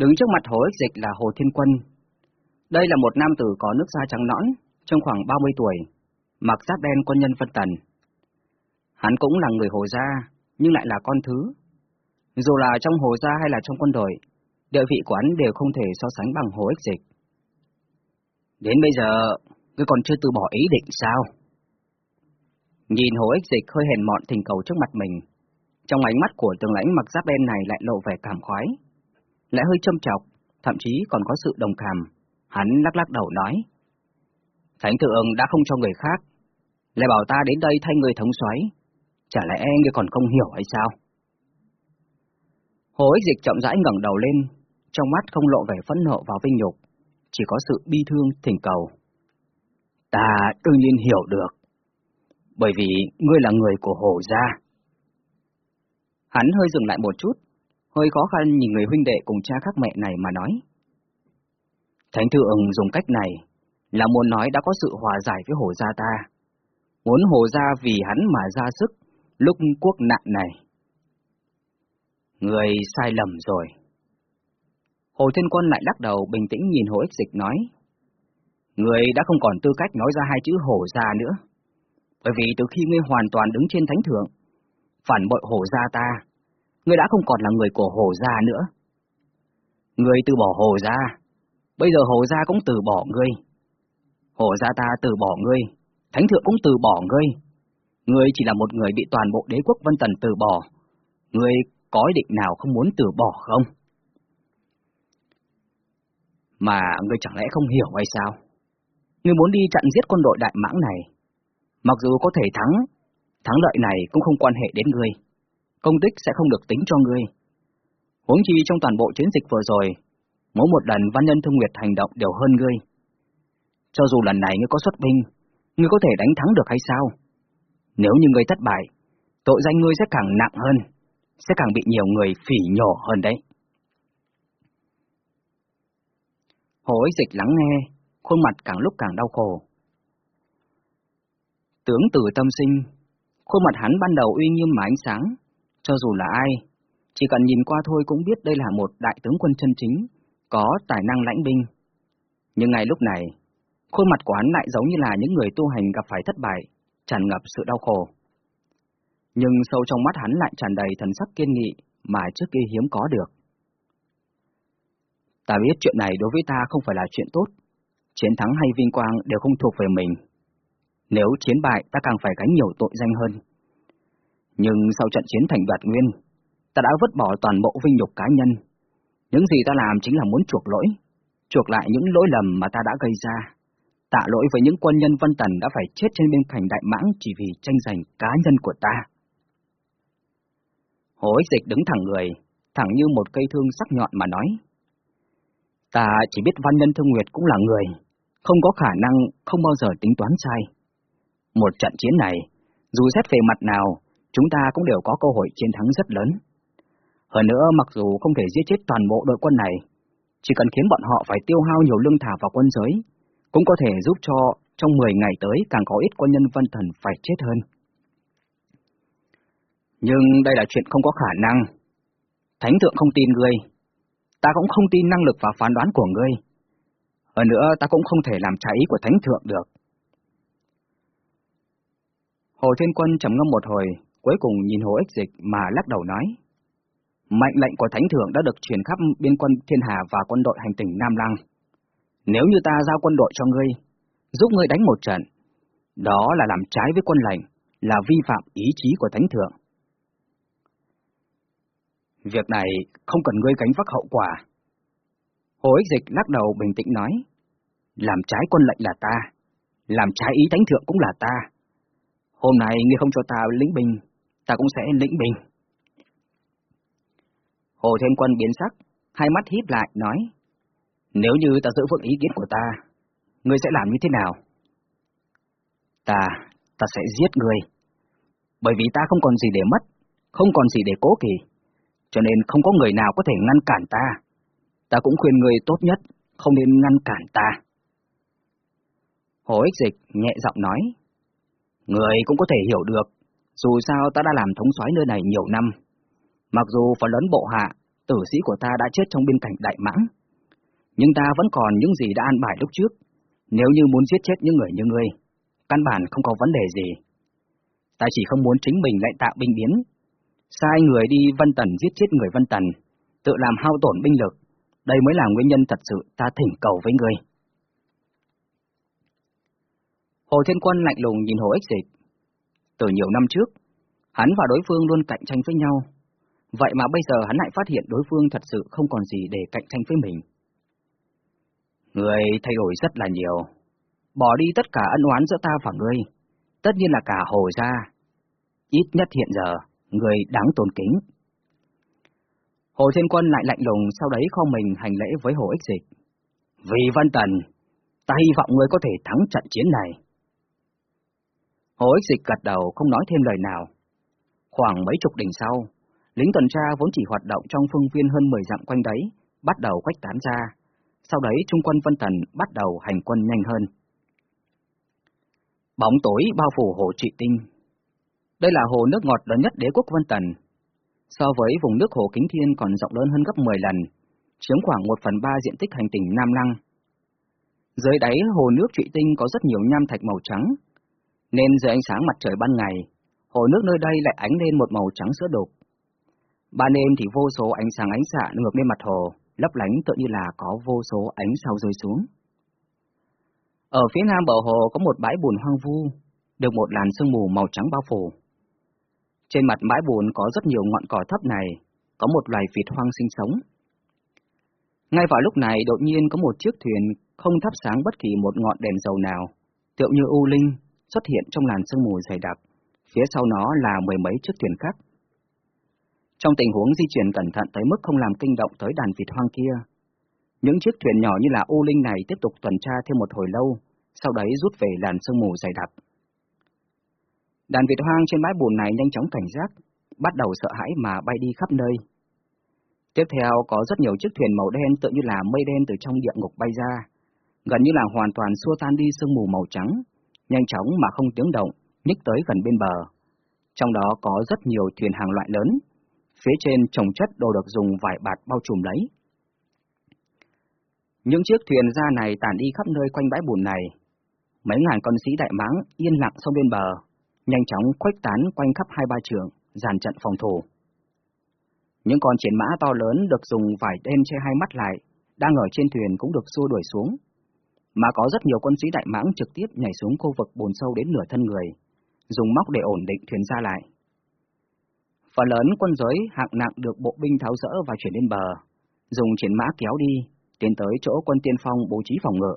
Đứng trước mặt Hồ Ích Dịch là Hồ Thiên Quân. Đây là một nam tử có nước da trắng nõn, trong khoảng 30 tuổi, mặc giáp đen quân nhân phân tần. Hắn cũng là người Hồ gia, nhưng lại là con thứ. Dù là trong Hồ gia hay là trong quân đội, địa vị của hắn đều không thể so sánh bằng Hồ Ích Dịch. Đến bây giờ, ngươi còn chưa từ bỏ ý định sao? Nhìn Hồ Ích Dịch hơi hèn mọn thình cầu trước mặt mình, trong ánh mắt của tường lãnh mặc giáp đen này lại lộ vẻ cảm khoái, lại hơi châm chọc, thậm chí còn có sự đồng cảm. Hắn lắc lắc đầu nói. Thánh thượng đã không cho người khác, lại bảo ta đến đây thay người thống soái, chả lẽ ngươi còn không hiểu hay sao? Hồ ích dịch chậm rãi ngẩng đầu lên, trong mắt không lộ vẻ phẫn nộ vào vinh nhục, chỉ có sự bi thương thỉnh cầu. Ta đương nhiên hiểu được, bởi vì ngươi là người của Hồ gia. Hắn hơi dừng lại một chút, hơi khó khăn nhìn người huynh đệ cùng cha khác mẹ này mà nói. Thánh thượng dùng cách này là muốn nói đã có sự hòa giải với Hồ gia ta, muốn Hồ gia vì hắn mà ra sức lúc quốc nạn này. Người sai lầm rồi. Hồ Thiên Quân lại lắc đầu bình tĩnh nhìn Hồ Ích Dịch nói. Người đã không còn tư cách nói ra hai chữ Hồ gia nữa. Bởi vì từ khi ngươi hoàn toàn đứng trên thánh thượng, phản bội Hồ gia ta, ngươi đã không còn là người của Hồ gia nữa. Ngươi từ bỏ Hồ gia, bây giờ Hồ gia cũng từ bỏ ngươi. Hồ gia ta từ bỏ ngươi, thánh thượng cũng từ bỏ ngươi. Ngươi chỉ là một người bị toàn bộ đế quốc Vân Tần từ bỏ. Ngươi có ý định nào không muốn từ bỏ không? Mà ngươi chẳng lẽ không hiểu hay sao? Ngươi muốn đi chặn giết quân đội đại mãng này. Mặc dù có thể thắng, thắng lợi này cũng không quan hệ đến ngươi. Công tích sẽ không được tính cho ngươi. Huống chi trong toàn bộ chiến dịch vừa rồi, mỗi một lần văn nhân thương nguyệt hành động đều hơn ngươi. Cho dù lần này ngươi có xuất binh, ngươi có thể đánh thắng được hay sao? Nếu như ngươi thất bại, tội danh ngươi sẽ càng nặng hơn, sẽ càng bị nhiều người phỉ nhổ hơn đấy. Hồ ích dịch lắng nghe, khuôn mặt càng lúc càng đau khổ. Tướng từ tâm sinh, khuôn mặt hắn ban đầu uy nghiêm mà ánh sáng, cho dù là ai, chỉ cần nhìn qua thôi cũng biết đây là một đại tướng quân chân chính, có tài năng lãnh binh. Nhưng ngay lúc này, khuôn mặt của hắn lại giống như là những người tu hành gặp phải thất bại, tràn ngập sự đau khổ. Nhưng sâu trong mắt hắn lại tràn đầy thần sắc kiên nghị mà trước kia hiếm có được. Ta biết chuyện này đối với ta không phải là chuyện tốt, chiến thắng hay vinh quang đều không thuộc về mình. Nếu chiến bại ta càng phải gánh nhiều tội danh hơn. Nhưng sau trận chiến thành đoạt nguyên, ta đã vứt bỏ toàn bộ vinh nhục cá nhân. Những gì ta làm chính là muốn chuộc lỗi, chuộc lại những lỗi lầm mà ta đã gây ra. Tạ lỗi với những quân nhân Vân Tần đã phải chết trên bên thành đại mãng chỉ vì tranh giành cá nhân của ta. Hồ ích dịch đứng thẳng người, thẳng như một cây thương sắc nhọn mà nói. Ta chỉ biết văn nhân thương nguyệt cũng là người, không có khả năng không bao giờ tính toán sai. Một trận chiến này, dù xét về mặt nào, chúng ta cũng đều có cơ hội chiến thắng rất lớn. Hơn nữa, mặc dù không thể giết chết toàn bộ đội quân này, chỉ cần khiến bọn họ phải tiêu hao nhiều lương thảo vào quân giới, cũng có thể giúp cho trong 10 ngày tới càng có ít quân nhân vân thần phải chết hơn. Nhưng đây là chuyện không có khả năng. Thánh thượng không tin ngươi, ta cũng không tin năng lực và phán đoán của ngươi. Hơn nữa, ta cũng không thể làm trái ý của thánh thượng được. Hồ Thiên Quân trầm ngâm một hồi, cuối cùng nhìn Hồ Ích Dịch mà lắc đầu nói. Mệnh lệnh của Thánh Thượng đã được truyền khắp biên quân Thiên Hà và quân đội hành tỉnh Nam Lăng. Nếu như ta giao quân đội cho ngươi, giúp ngươi đánh một trận, đó là làm trái với quân lệnh, là vi phạm ý chí của Thánh Thượng. Việc này không cần ngươi gánh vác hậu quả. Hồ Ích Dịch lắc đầu bình tĩnh nói, làm trái quân lệnh là ta, làm trái ý Thánh Thượng cũng là ta. Hôm nay ngươi không cho ta lĩnh binh, ta cũng sẽ lĩnh bình. Hồ Thiên Quân biến sắc, hai mắt híp lại, nói, nếu như ta giữ vững ý kiến của ta, ngươi sẽ làm như thế nào? Ta, ta sẽ giết ngươi. Bởi vì ta không còn gì để mất, không còn gì để cố kỳ, cho nên không có người nào có thể ngăn cản ta. Ta cũng khuyên ngươi tốt nhất, không nên ngăn cản ta. Hồ Ích Dịch nhẹ giọng nói, Người cũng có thể hiểu được, dù sao ta đã làm thống soái nơi này nhiều năm. Mặc dù phần lớn bộ hạ, tử sĩ của ta đã chết trong biên cảnh đại mãng. Nhưng ta vẫn còn những gì đã an bài lúc trước. Nếu như muốn giết chết những người như ngươi, căn bản không có vấn đề gì. Ta chỉ không muốn chính mình lại tạo binh biến. Sai người đi Vân Tần giết chết người Vân Tần, tự làm hao tổn binh lực. Đây mới là nguyên nhân thật sự ta thỉnh cầu với ngươi. Hồ Thiên Quân lạnh lùng nhìn Hồ Ích Dịch. Từ nhiều năm trước, hắn và đối phương luôn cạnh tranh với nhau. Vậy mà bây giờ hắn lại phát hiện đối phương thật sự không còn gì để cạnh tranh với mình. Người thay đổi rất là nhiều. Bỏ đi tất cả ân oán giữa ta và ngươi. Tất nhiên là cả Hồ gia. Ít nhất hiện giờ, người đáng tôn kính. Hồ Thiên Quân lại lạnh lùng sau đấy kho mình hành lễ với Hồ Ích Dịch. Vì Văn Tần, ta hy vọng ngươi có thể thắng trận chiến này. Hồ ích dịch gật đầu không nói thêm lời nào. Khoảng mấy chục đỉnh sau, lính tuần tra vốn chỉ hoạt động trong phương viên hơn 10 dặm quanh đấy, bắt đầu quách tán ra. Sau đấy trung quân Vân thần bắt đầu hành quân nhanh hơn. Bóng tối bao phủ hồ trị tinh. Đây là hồ nước ngọt lớn nhất đế quốc Vân Tần. So với vùng nước hồ Kính Thiên còn rộng lớn hơn gấp 10 lần, chiếm khoảng 1 phần 3 diện tích hành tinh Nam Lăng. Dưới đáy hồ nước trụy tinh có rất nhiều nham thạch màu trắng, nên dưới ánh sáng mặt trời ban ngày, hồ nước nơi đây lại ánh lên một màu trắng sữa đục. Ban đêm thì vô số ánh sáng ánh xạ ngược lên mặt hồ, lấp lánh tự như là có vô số ánh sao rơi xuống. Ở phía nam bờ hồ có một bãi bùn hoang vu, được một làn sương mù màu trắng bao phủ. Trên mặt bãi bùn có rất nhiều ngọn cỏ thấp này, có một loài vịt hoang sinh sống. Ngay vào lúc này đột nhiên có một chiếc thuyền không thắp sáng bất kỳ một ngọn đèn dầu nào, tựa như u linh xuất hiện trong làn sương mù dày đặc, phía sau nó là mười mấy chiếc thuyền khác. Trong tình huống di chuyển cẩn thận tới mức không làm kinh động tới đàn vịt hoang kia, những chiếc thuyền nhỏ như là ô Linh này tiếp tục tuần tra thêm một hồi lâu, sau đấy rút về làn sương mù dày đặc. Đàn vịt hoang trên bãi bùn này nhanh chóng cảnh giác, bắt đầu sợ hãi mà bay đi khắp nơi. Tiếp theo có rất nhiều chiếc thuyền màu đen tự như là mây đen từ trong địa ngục bay ra, gần như là hoàn toàn xua tan đi sương mù màu trắng, nhanh chóng mà không tiếng động, nhích tới gần bên bờ. Trong đó có rất nhiều thuyền hàng loại lớn, phía trên trồng chất đồ được dùng vải bạt bao trùm lấy. Những chiếc thuyền ra này tản đi khắp nơi quanh bãi bùn này. Mấy ngàn con sĩ đại mãng yên lặng sông bên bờ, nhanh chóng khuếch tán quanh khắp hai ba trường, dàn trận phòng thủ. Những con chiến mã to lớn được dùng vải đen che hai mắt lại, đang ở trên thuyền cũng được xua đuổi xuống, mà có rất nhiều quân sĩ đại mãng trực tiếp nhảy xuống khu vực bùn sâu đến nửa thân người, dùng móc để ổn định thuyền ra lại. Phần lớn quân giới hạng nặng được bộ binh tháo rỡ và chuyển lên bờ, dùng chiến mã kéo đi, tiến tới chỗ quân tiên phong bố trí phòng ngự.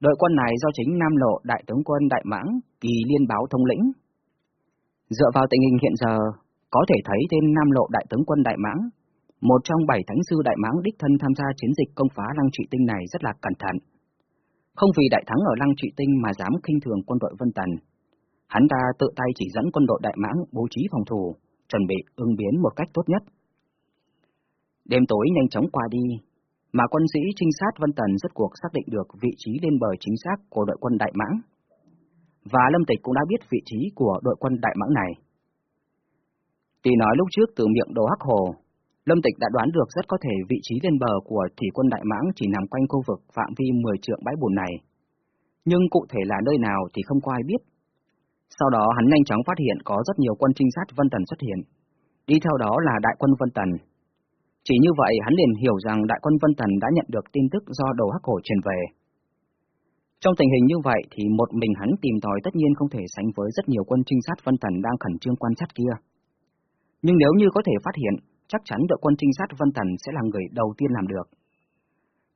Đội quân này do chính Nam Lộ Đại tướng quân Đại Mãng, kỳ liên báo thông lĩnh. Dựa vào tình hình hiện giờ, có thể thấy tên Nam Lộ Đại tướng quân Đại Mãng một trong bảy thánh sư đại mãng đích thân tham gia chiến dịch công phá lăng trị tinh này rất là cẩn thận. Không vì đại thắng ở lăng trị tinh mà dám khinh thường quân đội Vân Tần. Hắn ta tự tay chỉ dẫn quân đội đại mãng bố trí phòng thủ, chuẩn bị ứng biến một cách tốt nhất. Đêm tối nhanh chóng qua đi, mà quân sĩ trinh sát Vân Tần rất cuộc xác định được vị trí lên bờ chính xác của đội quân Đại Mãng. Và Lâm Tịch cũng đã biết vị trí của đội quân Đại Mãng này. Tuy nói lúc trước từ miệng đồ hắc hồ, Lâm Tịch đã đoán được rất có thể vị trí lên bờ của thủy quân Đại Mãng chỉ nằm quanh khu vực phạm vi 10 trượng bãi bùn này. Nhưng cụ thể là nơi nào thì không có ai biết. Sau đó hắn nhanh chóng phát hiện có rất nhiều quân trinh sát Vân Tần xuất hiện. Đi theo đó là đại quân Vân Tần. Chỉ như vậy hắn liền hiểu rằng đại quân Vân Tần đã nhận được tin tức do đầu hắc hổ truyền về. Trong tình hình như vậy thì một mình hắn tìm tòi tất nhiên không thể sánh với rất nhiều quân trinh sát Vân Tần đang khẩn trương quan sát kia. Nhưng nếu như có thể phát hiện chắc chắn đội quân trinh sát Vân thần sẽ là người đầu tiên làm được.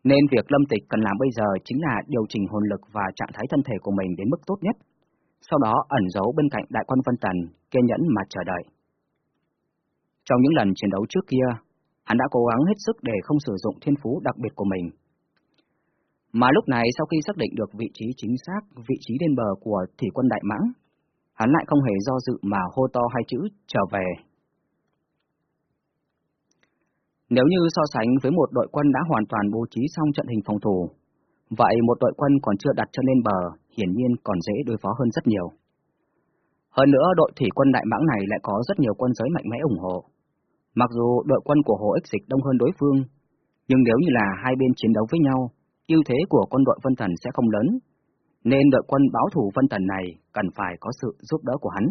Nên việc Lâm Tịch cần làm bây giờ chính là điều chỉnh hồn lực và trạng thái thân thể của mình đến mức tốt nhất, sau đó ẩn giấu bên cạnh đại quân Vân thần kiên nhẫn mà chờ đợi. Trong những lần chiến đấu trước kia, hắn đã cố gắng hết sức để không sử dụng thiên phú đặc biệt của mình. Mà lúc này sau khi xác định được vị trí chính xác, vị trí lên bờ của thủy quân Đại Mãng, hắn lại không hề do dự mà hô to hai chữ trở về nếu như so sánh với một đội quân đã hoàn toàn bố trí xong trận hình phòng thủ, vậy một đội quân còn chưa đặt chân lên bờ hiển nhiên còn dễ đối phó hơn rất nhiều. Hơn nữa đội thủy quân Đại Mãng này lại có rất nhiều quân giới mạnh mẽ ủng hộ. Mặc dù đội quân của Hồ Ích Dịch đông hơn đối phương, nhưng nếu như là hai bên chiến đấu với nhau, ưu thế của quân đội Vân Thần sẽ không lớn, nên đội quân báo thủ Vân Thần này cần phải có sự giúp đỡ của hắn.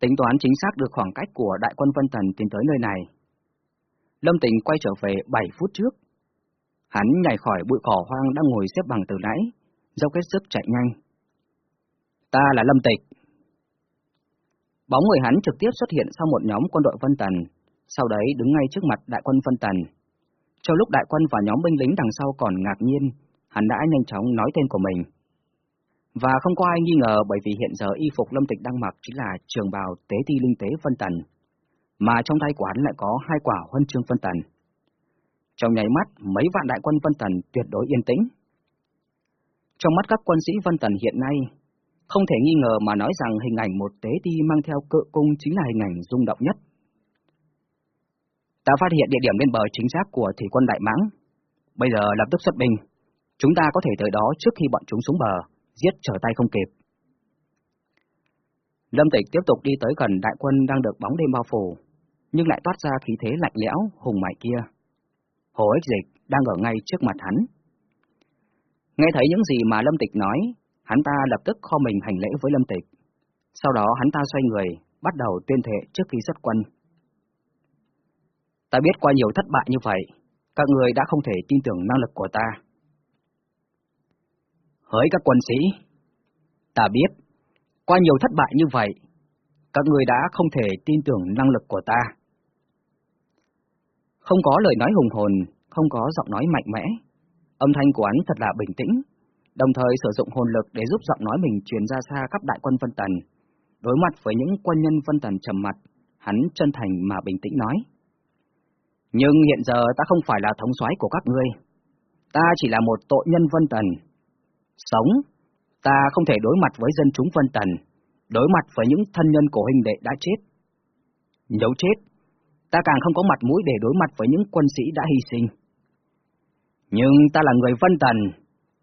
Tính toán chính xác được khoảng cách của đại quân Vân Thần tiến tới nơi này. Lâm tịnh quay trở về 7 phút trước. Hắn nhảy khỏi bụi cỏ hoang đang ngồi xếp bằng từ nãy, dốc hết sức chạy nhanh. Ta là Lâm Tịch. Bóng người hắn trực tiếp xuất hiện sau một nhóm quân đội Vân Tần, sau đấy đứng ngay trước mặt đại quân Vân Tần. Trong lúc đại quân và nhóm binh lính đằng sau còn ngạc nhiên, hắn đã nhanh chóng nói tên của mình. Và không có ai nghi ngờ bởi vì hiện giờ y phục lâm tịch đang mặc chính là trường bào tế ti linh tế phân tần, mà trong tay của hắn lại có hai quả huân chương phân tần. Trong nháy mắt, mấy vạn đại quân phân tần tuyệt đối yên tĩnh. Trong mắt các quân sĩ phân tần hiện nay, không thể nghi ngờ mà nói rằng hình ảnh một tế ti mang theo cự cung chính là hình ảnh rung động nhất. Ta phát hiện địa điểm lên bờ chính xác của thủy quân Đại Mãng. Bây giờ lập tức xuất binh. Chúng ta có thể tới đó trước khi bọn chúng xuống bờ, giết trở tay không kịp. Lâm Tịch tiếp tục đi tới gần đại quân đang được bóng đêm bao phủ, nhưng lại toát ra khí thế lạnh lẽo, hùng mại kia. Hồ ích dịch đang ở ngay trước mặt hắn. Nghe thấy những gì mà Lâm Tịch nói, hắn ta lập tức kho mình hành lễ với Lâm Tịch. Sau đó hắn ta xoay người, bắt đầu tuyên thệ trước khi xuất quân. Ta biết qua nhiều thất bại như vậy, các người đã không thể tin tưởng năng lực của ta. Hỡi các quân sĩ, ta biết, qua nhiều thất bại như vậy, các người đã không thể tin tưởng năng lực của ta. Không có lời nói hùng hồn, không có giọng nói mạnh mẽ, âm thanh của hắn thật là bình tĩnh, đồng thời sử dụng hồn lực để giúp giọng nói mình truyền ra xa khắp đại quân Vân Tần. Đối mặt với những quân nhân Vân Tần trầm mặt, hắn chân thành mà bình tĩnh nói. Nhưng hiện giờ ta không phải là thống soái của các ngươi. Ta chỉ là một tội nhân Vân Tần. Sống, ta không thể đối mặt với dân chúng Vân Tần, đối mặt với những thân nhân của huynh đệ đã chết. Nếu chết, ta càng không có mặt mũi để đối mặt với những quân sĩ đã hy sinh. Nhưng ta là người Vân Tần,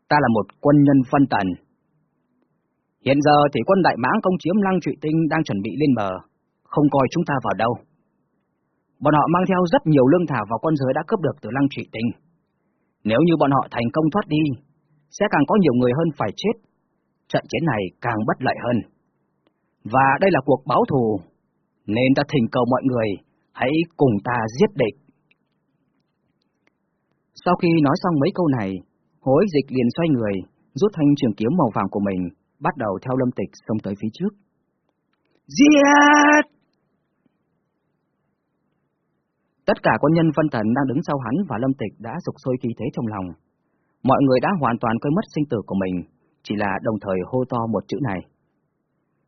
ta là một quân nhân Vân Tần. Hiện giờ thì quân Đại Mãng công chiếm Lăng Trụy Tinh đang chuẩn bị lên bờ, không coi chúng ta vào đâu. Bọn họ mang theo rất nhiều lương thảo và quân giới đã cướp được từ lăng trụy tinh. Nếu như bọn họ thành công thoát đi, sẽ càng có nhiều người hơn phải chết. Trận chiến này càng bất lợi hơn. Và đây là cuộc báo thù, nên ta thỉnh cầu mọi người hãy cùng ta giết địch. Sau khi nói xong mấy câu này, hối dịch liền xoay người, rút thanh trường kiếm màu vàng của mình, bắt đầu theo lâm tịch xông tới phía trước. Giết! Tất cả quân nhân phân thần đang đứng sau hắn và Lâm Tịch đã sục sôi khí thế trong lòng. Mọi người đã hoàn toàn quên mất sinh tử của mình, chỉ là đồng thời hô to một chữ này.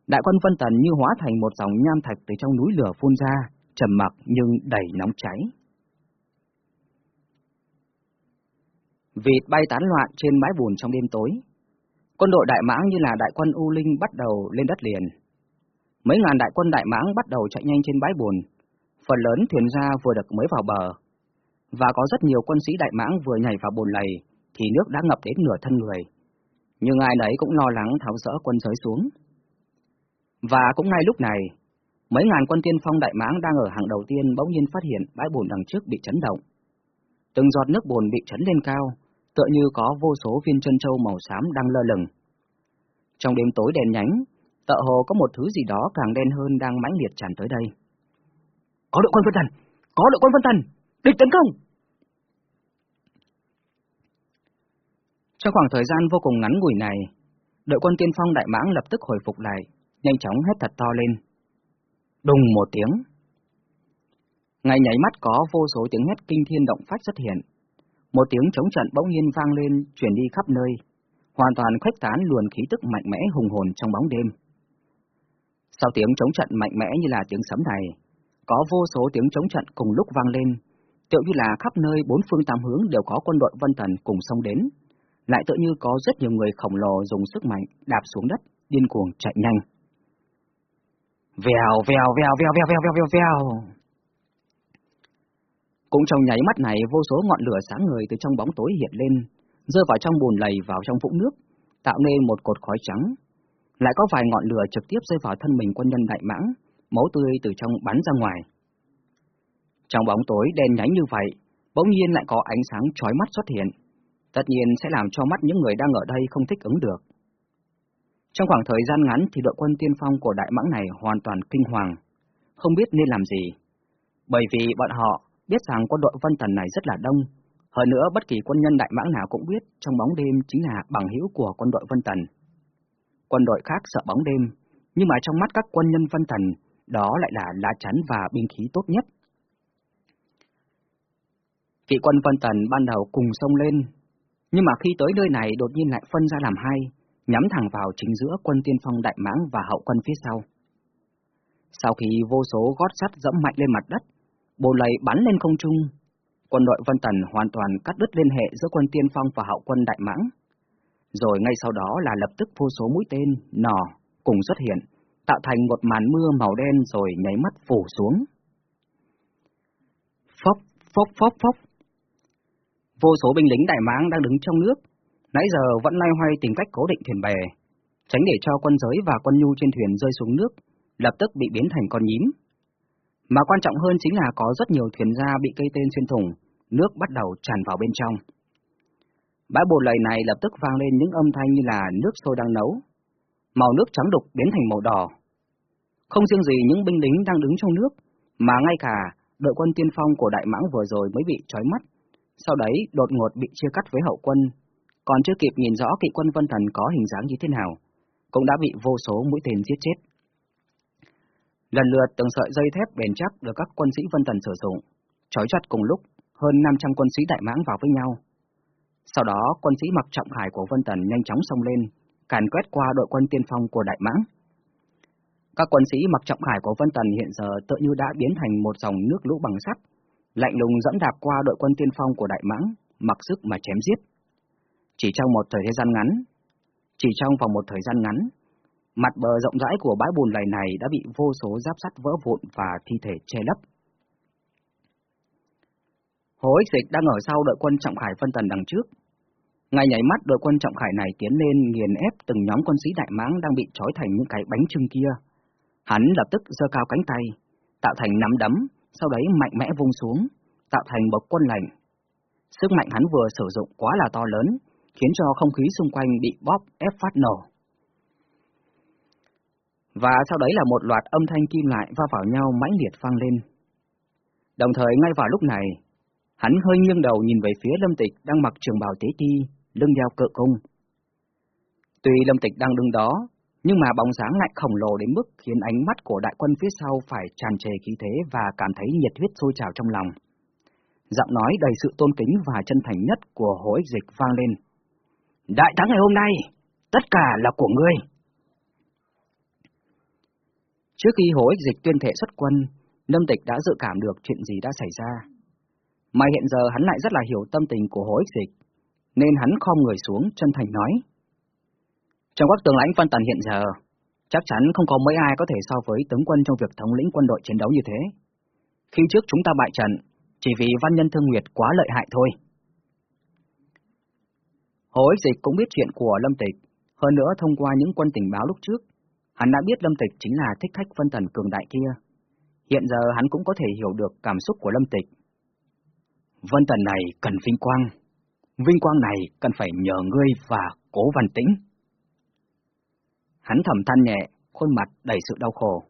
Đại quân phân tần như hóa thành một dòng nham thạch từ trong núi lửa phun ra, trầm mặc nhưng đầy nóng cháy. Vịt bay tán loạn trên bãi bùn trong đêm tối. Quân đội Đại Mãng như là đại quân U Linh bắt đầu lên đất liền. Mấy ngàn đại quân Đại Mãng bắt đầu chạy nhanh trên bãi bùn, phần lớn thuyền ra vừa được mới vào bờ, và có rất nhiều quân sĩ đại mãng vừa nhảy vào bùn lầy, thì nước đã ngập đến nửa thân người. Nhưng ai nấy cũng lo lắng tháo rỡ quân giới xuống. Và cũng ngay lúc này, mấy ngàn quân tiên phong đại mãng đang ở hàng đầu tiên bỗng nhiên phát hiện bãi bùn đằng trước bị chấn động. Từng giọt nước bùn bị chấn lên cao, tựa như có vô số viên chân châu màu xám đang lơ lửng. Trong đêm tối đèn nhánh, tợ hồ có một thứ gì đó càng đen hơn đang mãnh liệt tràn tới đây. Có đội quân Vân Thần! Có đội quân Vân Thần! Địch tấn công! Trong khoảng thời gian vô cùng ngắn ngủi này, đội quân tiên phong Đại Mãng lập tức hồi phục lại, nhanh chóng hét thật to lên. Đùng một tiếng. Ngay nhảy mắt có vô số tiếng hét kinh thiên động phách xuất hiện. Một tiếng chống trận bỗng nhiên vang lên, truyền đi khắp nơi, hoàn toàn khuếch tán luồn khí tức mạnh mẽ hùng hồn trong bóng đêm. Sau tiếng chống trận mạnh mẽ như là tiếng sấm này, có vô số tiếng chống trận cùng lúc vang lên, tựa như là khắp nơi bốn phương tám hướng đều có quân đội Vân Thần cùng xông đến, lại tựa như có rất nhiều người khổng lồ dùng sức mạnh đạp xuống đất, điên cuồng chạy nhanh. Vèo vèo vèo vèo vèo vèo vèo vèo vèo. Cũng trong nháy mắt này, vô số ngọn lửa sáng người từ trong bóng tối hiện lên, rơi vào trong bùn lầy vào trong vũng nước, tạo nên một cột khói trắng. lại có vài ngọn lửa trực tiếp rơi vào thân mình quân nhân đại mãng, máu tươi từ trong bắn ra ngoài. Trong bóng tối đen nhánh như vậy, bỗng nhiên lại có ánh sáng chói mắt xuất hiện, tất nhiên sẽ làm cho mắt những người đang ở đây không thích ứng được. Trong khoảng thời gian ngắn thì đội quân tiên phong của đại mãng này hoàn toàn kinh hoàng, không biết nên làm gì. Bởi vì bọn họ biết rằng quân đội Vân Tần này rất là đông, hơn nữa bất kỳ quân nhân đại mãng nào cũng biết trong bóng đêm chính là bằng hữu của quân đội Vân Tần. Quân đội khác sợ bóng đêm, nhưng mà trong mắt các quân nhân Vân Tần, đó lại là lá chắn và binh khí tốt nhất. Kỵ quân Vân Tần ban đầu cùng sông lên, nhưng mà khi tới nơi này đột nhiên lại phân ra làm hai, nhắm thẳng vào chính giữa quân tiên phong đại mãng và hậu quân phía sau. Sau khi vô số gót sắt dẫm mạnh lên mặt đất, bồ lầy bắn lên không trung, quân đội Vân Tần hoàn toàn cắt đứt liên hệ giữa quân tiên phong và hậu quân đại mãng. Rồi ngay sau đó là lập tức vô số mũi tên, nỏ, cùng xuất hiện, tạo thành một màn mưa màu đen rồi nháy mắt phủ xuống. Phốc, phốc, phốc, phốc. Vô số binh lính đại mãng đang đứng trong nước, nãy giờ vẫn lay hoay tìm cách cố định thuyền bè, tránh để cho quân giới và quân nhu trên thuyền rơi xuống nước, lập tức bị biến thành con nhím. Mà quan trọng hơn chính là có rất nhiều thuyền gia bị cây tên xuyên thủng, nước bắt đầu tràn vào bên trong. Bãi bồn lầy này lập tức vang lên những âm thanh như là nước sôi đang nấu. Màu nước trắng đục biến thành màu đỏ. Không riêng gì những binh lính đang đứng trong nước, mà ngay cả đội quân tiên phong của Đại Mãng vừa rồi mới bị trói mắt. Sau đấy đột ngột bị chia cắt với hậu quân, còn chưa kịp nhìn rõ kỵ quân Vân Thần có hình dáng như thế nào, cũng đã bị vô số mũi tên giết chết. Lần lượt từng sợi dây thép bền chắc được các quân sĩ Vân thần sử dụng, trói chặt cùng lúc hơn 500 quân sĩ Đại Mãng vào với nhau. Sau đó, quân sĩ mặc trọng hải của Vân Tần nhanh chóng xông lên, càn quét qua đội quân tiên phong của Đại Mãng. Các quân sĩ mặc trọng hải của Vân Tần hiện giờ tự như đã biến thành một dòng nước lũ bằng sắt, lạnh lùng dẫm đạp qua đội quân tiên phong của Đại Mãng, mặc sức mà chém giết. Chỉ trong một thời gian ngắn, chỉ trong vòng một thời gian ngắn, mặt bờ rộng rãi của bãi bùn lầy này đã bị vô số giáp sắt vỡ vụn và thi thể che lấp. Hồ Ích Dịch đang ở sau đội quân Trọng Khải phân tần đằng trước. Ngay nhảy mắt đội quân Trọng Khải này tiến lên nghiền ép từng nhóm quân sĩ đại mãng đang bị trói thành những cái bánh trưng kia. Hắn lập tức giơ cao cánh tay, tạo thành nắm đấm, sau đấy mạnh mẽ vung xuống, tạo thành bậc quân lạnh. Sức mạnh hắn vừa sử dụng quá là to lớn, khiến cho không khí xung quanh bị bóp ép phát nổ. Và sau đấy là một loạt âm thanh kim lại va vào nhau mãnh liệt vang lên. Đồng thời ngay vào lúc này, hắn hơi nghiêng đầu nhìn về phía Lâm Tịch đang mặc trường bào tế ti, lưng đeo cự cung. Tuy Lâm Tịch đang đứng đó, nhưng mà bóng dáng lại khổng lồ đến mức khiến ánh mắt của đại quân phía sau phải tràn trề khí thế và cảm thấy nhiệt huyết sôi trào trong lòng. Giọng nói đầy sự tôn kính và chân thành nhất của Hồ Ích Dịch vang lên. Đại thắng ngày hôm nay, tất cả là của ngươi. Trước khi Hồ Ích Dịch tuyên thệ xuất quân, Lâm Tịch đã dự cảm được chuyện gì đã xảy ra. Mà hiện giờ hắn lại rất là hiểu tâm tình của Hồ Ích Dịch, nên hắn khom người xuống chân thành nói. Trong các tướng lãnh phân tần hiện giờ, chắc chắn không có mấy ai có thể so với tướng quân trong việc thống lĩnh quân đội chiến đấu như thế. Khi trước chúng ta bại trận, chỉ vì văn nhân thương nguyệt quá lợi hại thôi. Hồ Ích Dịch cũng biết chuyện của Lâm Tịch, hơn nữa thông qua những quân tình báo lúc trước, hắn đã biết Lâm Tịch chính là thích khách phân tần cường đại kia. Hiện giờ hắn cũng có thể hiểu được cảm xúc của Lâm Tịch. Vân Tần này cần vinh quang, vinh quang này cần phải nhờ ngươi và cố văn tĩnh. Hắn thầm than nhẹ, khuôn mặt đầy sự đau khổ.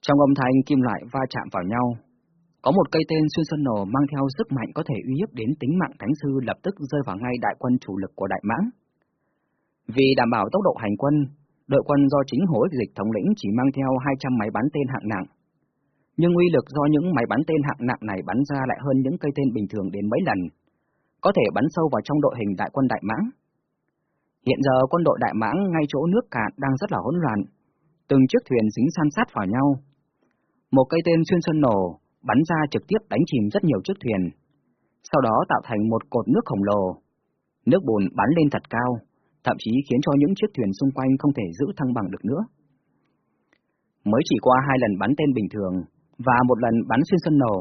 Trong âm thanh kim loại va chạm vào nhau, có một cây tên xuyên sơn nổ mang theo sức mạnh có thể uy hiếp đến tính mạng thánh sư lập tức rơi vào ngay đại quân chủ lực của đại mãng. Vì đảm bảo tốc độ hành quân, đội quân do chính hối Dịch thống lĩnh chỉ mang theo 200 máy bắn tên hạng nặng. Nhưng uy lực do những máy bắn tên hạng nặng này bắn ra lại hơn những cây tên bình thường đến mấy lần, có thể bắn sâu vào trong đội hình đại quân đại mãng. Hiện giờ quân đội đại mãng ngay chỗ nước cạn đang rất là hỗn loạn, từng chiếc thuyền dính san sát vào nhau. Một cây tên xuyên sơn nổ bắn ra trực tiếp đánh chìm rất nhiều chiếc thuyền, sau đó tạo thành một cột nước khổng lồ. Nước bùn bắn lên thật cao, thậm chí khiến cho những chiếc thuyền xung quanh không thể giữ thăng bằng được nữa. Mới chỉ qua hai lần bắn tên bình thường và một lần bắn xuyên sân nổ,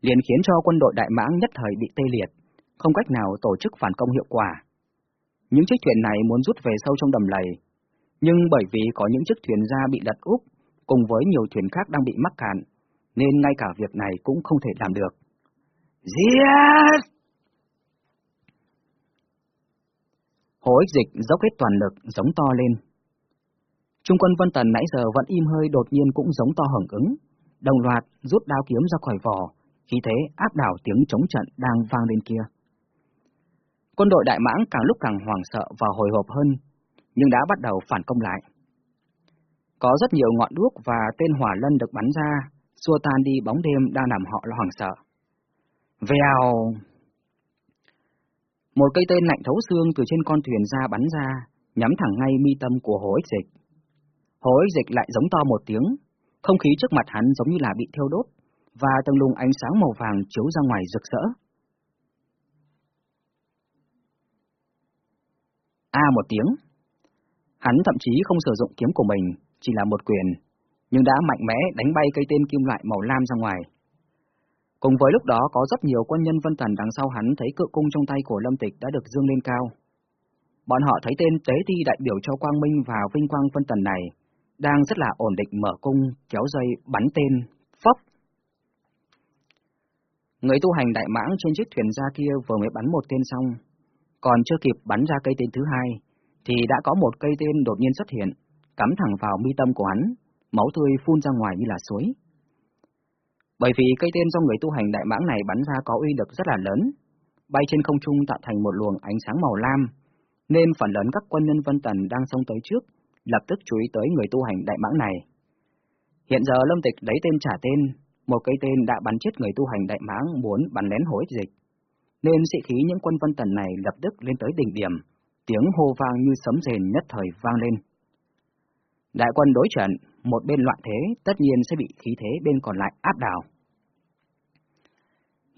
liền khiến cho quân đội Đại Mãng nhất thời bị tê liệt, không cách nào tổ chức phản công hiệu quả. Những chiếc thuyền này muốn rút về sâu trong đầm lầy, nhưng bởi vì có những chiếc thuyền ra bị lật úp, cùng với nhiều thuyền khác đang bị mắc cạn, nên ngay cả việc này cũng không thể làm được. Giết! Hồ ích dịch dốc hết toàn lực, giống to lên. Trung quân Vân Tần nãy giờ vẫn im hơi đột nhiên cũng giống to hưởng ứng, đồng loạt rút đao kiếm ra khỏi vỏ, khí thế áp đảo tiếng chống trận đang vang lên kia. Quân đội Đại Mãng càng lúc càng hoảng sợ và hồi hộp hơn, nhưng đã bắt đầu phản công lại. Có rất nhiều ngọn đuốc và tên hỏa lân được bắn ra, xua tan đi bóng đêm đang làm họ hoảng sợ. Vèo! Một cây tên lạnh thấu xương từ trên con thuyền ra bắn ra, nhắm thẳng ngay mi tâm của hồ ích dịch. Hồ ích dịch lại giống to một tiếng, không khí trước mặt hắn giống như là bị thiêu đốt, và từng luồng ánh sáng màu vàng chiếu ra ngoài rực rỡ. A một tiếng. Hắn thậm chí không sử dụng kiếm của mình, chỉ là một quyền, nhưng đã mạnh mẽ đánh bay cây tên kim loại màu lam ra ngoài. Cùng với lúc đó có rất nhiều quân nhân Vân Tần đằng sau hắn thấy cự cung trong tay của Lâm Tịch đã được dương lên cao. Bọn họ thấy tên tế ti đại biểu cho Quang Minh và Vinh Quang Vân Tần này đang rất là ổn định mở cung, kéo dây, bắn tên, phốc. Người tu hành đại mãng trên chiếc thuyền ra kia vừa mới bắn một tên xong, còn chưa kịp bắn ra cây tên thứ hai, thì đã có một cây tên đột nhiên xuất hiện, cắm thẳng vào mi tâm của hắn, máu tươi phun ra ngoài như là suối. Bởi vì cây tên do người tu hành đại mãng này bắn ra có uy lực rất là lớn, bay trên không trung tạo thành một luồng ánh sáng màu lam, nên phần lớn các quân nhân Vân Tần đang xông tới trước, lập tức chú ý tới người tu hành đại mãng này. Hiện giờ Lâm Tịch lấy tên trả tên, một cây tên đã bắn chết người tu hành đại mãng muốn bắn lén hối dịch, nên sĩ khí những quân Vân Tần này lập tức lên tới đỉnh điểm, tiếng hô vang như sấm rền nhất thời vang lên. Đại quân đối trận, một bên loạn thế, tất nhiên sẽ bị khí thế bên còn lại áp đảo.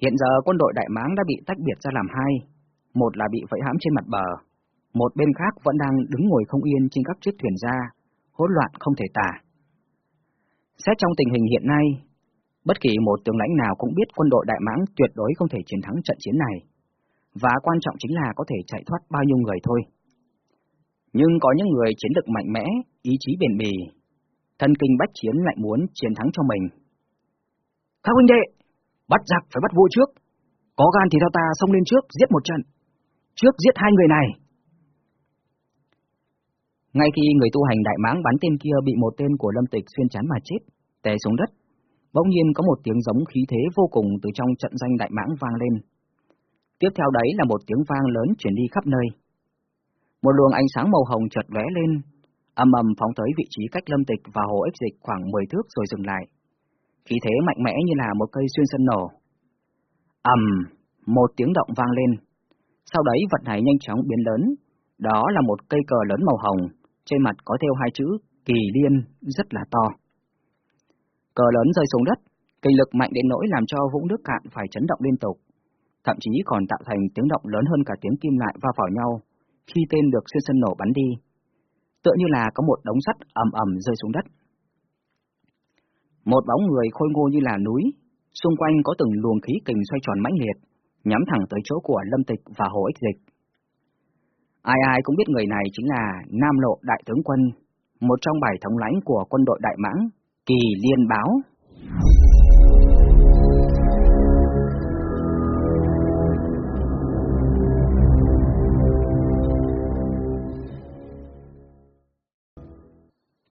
Hiện giờ quân đội Đại Máng đã bị tách biệt ra làm hai, một là bị vẫy hãm trên mặt bờ, một bên khác vẫn đang đứng ngồi không yên trên các chiếc thuyền ra, hỗn loạn không thể tả. Xét trong tình hình hiện nay, bất kỳ một tướng lãnh nào cũng biết quân đội Đại Mãng tuyệt đối không thể chiến thắng trận chiến này, và quan trọng chính là có thể chạy thoát bao nhiêu người thôi. Nhưng có những người chiến lực mạnh mẽ, ý chí bền bỉ, thân kinh bách chiến lại muốn chiến thắng cho mình. Các huynh đệ, bắt giặc phải bắt vua trước, có gan thì theo ta xông lên trước giết một trận, trước giết hai người này. Ngay khi người tu hành đại mãng bắn tên kia bị một tên của lâm tịch xuyên chán mà chết, té xuống đất, bỗng nhiên có một tiếng giống khí thế vô cùng từ trong trận danh đại mãng vang lên. Tiếp theo đấy là một tiếng vang lớn chuyển đi khắp nơi. Một luồng ánh sáng màu hồng chợt lóe lên, âm ầm phóng tới vị trí cách lâm tịch và hồ ích dịch khoảng 10 thước rồi dừng lại. Khí thế mạnh mẽ như là một cây xuyên sân nổ. ầm, một tiếng động vang lên. Sau đấy vật này nhanh chóng biến lớn, đó là một cây cờ lớn màu hồng, trên mặt có theo hai chữ kỳ liên rất là to. Cờ lớn rơi xuống đất, kinh lực mạnh đến nỗi làm cho vũng nước cạn phải chấn động liên tục, thậm chí còn tạo thành tiếng động lớn hơn cả tiếng kim loại va vào nhau khi tên được xuyên sân nổ bắn đi tựa như là có một đống sắt ầm ầm rơi xuống đất. Một bóng người khôi ngô như là núi, xung quanh có từng luồng khí kình xoay tròn mãnh liệt, nhắm thẳng tới chỗ của Lâm Tịch và Hồ Ích Dịch. Ai ai cũng biết người này chính là Nam Lộ Đại Tướng Quân, một trong bảy thống lãnh của quân đội Đại Mãng, Kỳ Liên Báo.